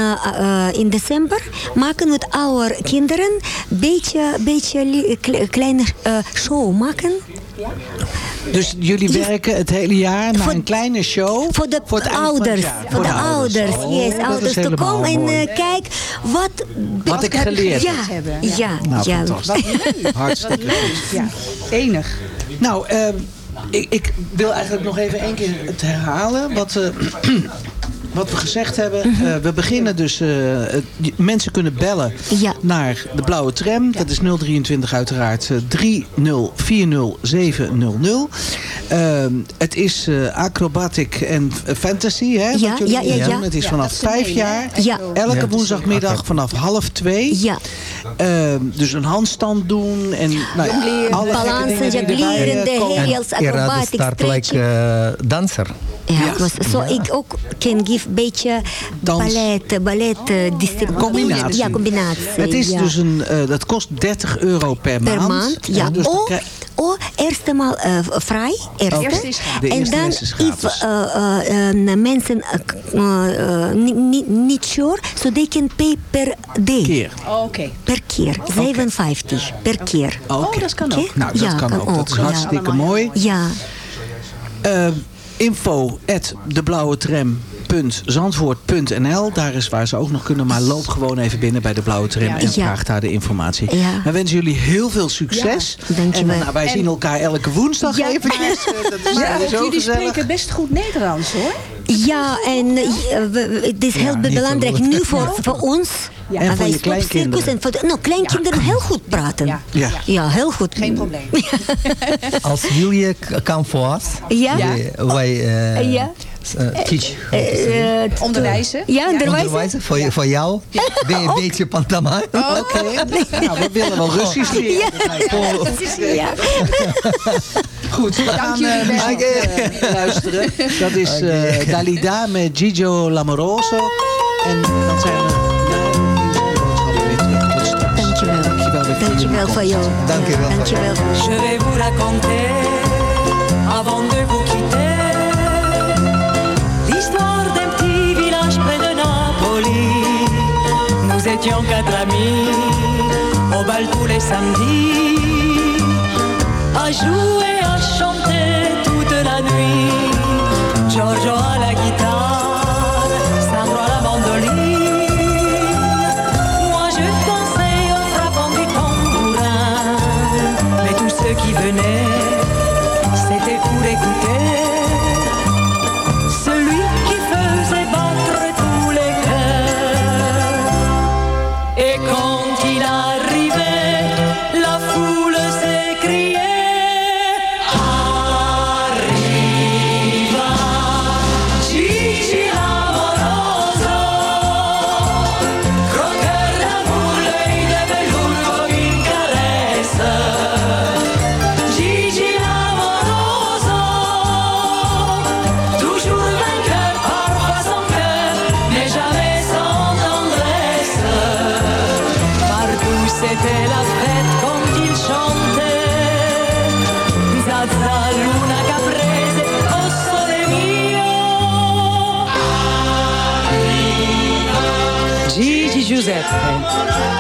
in december maken met our kinderen beetje, beetje kle- kleine show maken.
Dus jullie werken het hele jaar naar
Voor-
een kleine show.
Voor de ouders. Voor de ouders,
Oh,
yes. Ouders te komen en eh, kijk wat...
Wat ik geleerd
ja,
heb.
Ja, ja.
Nou,
ja.
Hartstikke goed.
Ja, enig.
Nou, ehm, ik, ik wil eigenlijk nog even één keer het herhalen. Wat, eh, wat we gezegd hebben. Eh, we beginnen dus... eh, mensen kunnen bellen
Ja.
naar de blauwe tram. Dat is 023 uiteraard. eh, 3040700. Ehm, het is eh, acrobatic en fantasy. Hè,
Ja,
jullie
ja, ja, ja.
Het is vanaf vijf jaar. Elke woensdagmiddag vanaf half twee.
Ja.
Ehm, dus een handstand doen. En nou ja, alle
Balansen, jongleren,
eh,
de
komen.
heel als
Irade
acrobatic
start like eh, danser.
Ja, was, zo ik ook kan geven beetje
Dans.
ballet, ballet eh, discipline.
Combinatie.
Ja, combinatie.
Het is
ja.
dus een, eh, dat kost 30 euro per,
per
maand.
maand. Ja,
dus
oh, oh, eerst eenmaal eh, vrij. Eerste.
Eerste is gratis.
De
en
eerste
dan, if uh, uh, uh, mensen uh, uh, uh, niet- niet- niet sure, so they can pay per day.
keer.
Oh, Oké.
Per keer, 57 per keer.
Oké.
Oh, dat kan ook.
Nou, dat
Ja,
kan,
kan
ook. Dat is
ja.
hartstikke mooi.
Ja,
Eh, info at deblauwetram.zandvoort.nl Daar is waar ze ook nog kunnen. Maar loop gewoon even binnen bij de Blauwe Tram en
Ja.
vraag daar de informatie.
Ja.
We wensen jullie heel veel succes.
Dank je
en
wel.
nou, wij
En-
zien elkaar elke woensdag
Ja.
eventjes. Eh, Dat is
Maar
sowieso
jullie
gezellig.
spreken best goed Nederlands hoor.
Ja, en eh, we- het is heel belangrijk nu voor, voor ons.
En
eh,
voor
wij
je kleinkinderen.
En voor de, nou, kleinkinderen heel goed praten. Ja,
Ja.
heel goed.
Geen probleem.
Als Julia k- kan voor ons,
Ja.
wij, wij eh,
Ja.
Eh, teach.
Eh, eh,
Onderwijzen.
Ja, onderwijzen.
Onderwijzen voor, je- voor jou. Ben je een beetje pantomime?
Oké. Nou, we willen wel Russisch leren.
Ja, dat is- ja.
Goed, we gaan luisteren. Dat is eh, Dalida met Gigio Lamoroso. En dan zijn we.
Dankjewel.
Dankjewel.
voor jou.
Dankjewel.
Dankjewel.
Je vais vous raconter, avant de vous étions quatre amis, au bal tous les samedis, à jouer, à chanter toute la nuit. Giorgio à la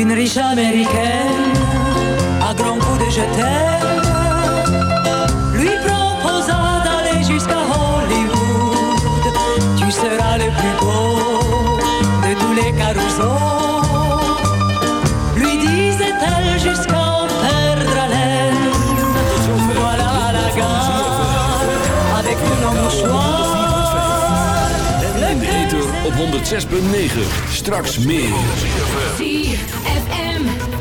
une riche américaine, à grands coups de je t'aime, lui proposa d'aller jusqu'à Hollywood. Tu seras le plus beau de tous les carousaux. Lui disait-elle jusqu'à en perdre haleine. Voilà à la gare, avec nos mouchoirs.
Op 106.9. Straks meer.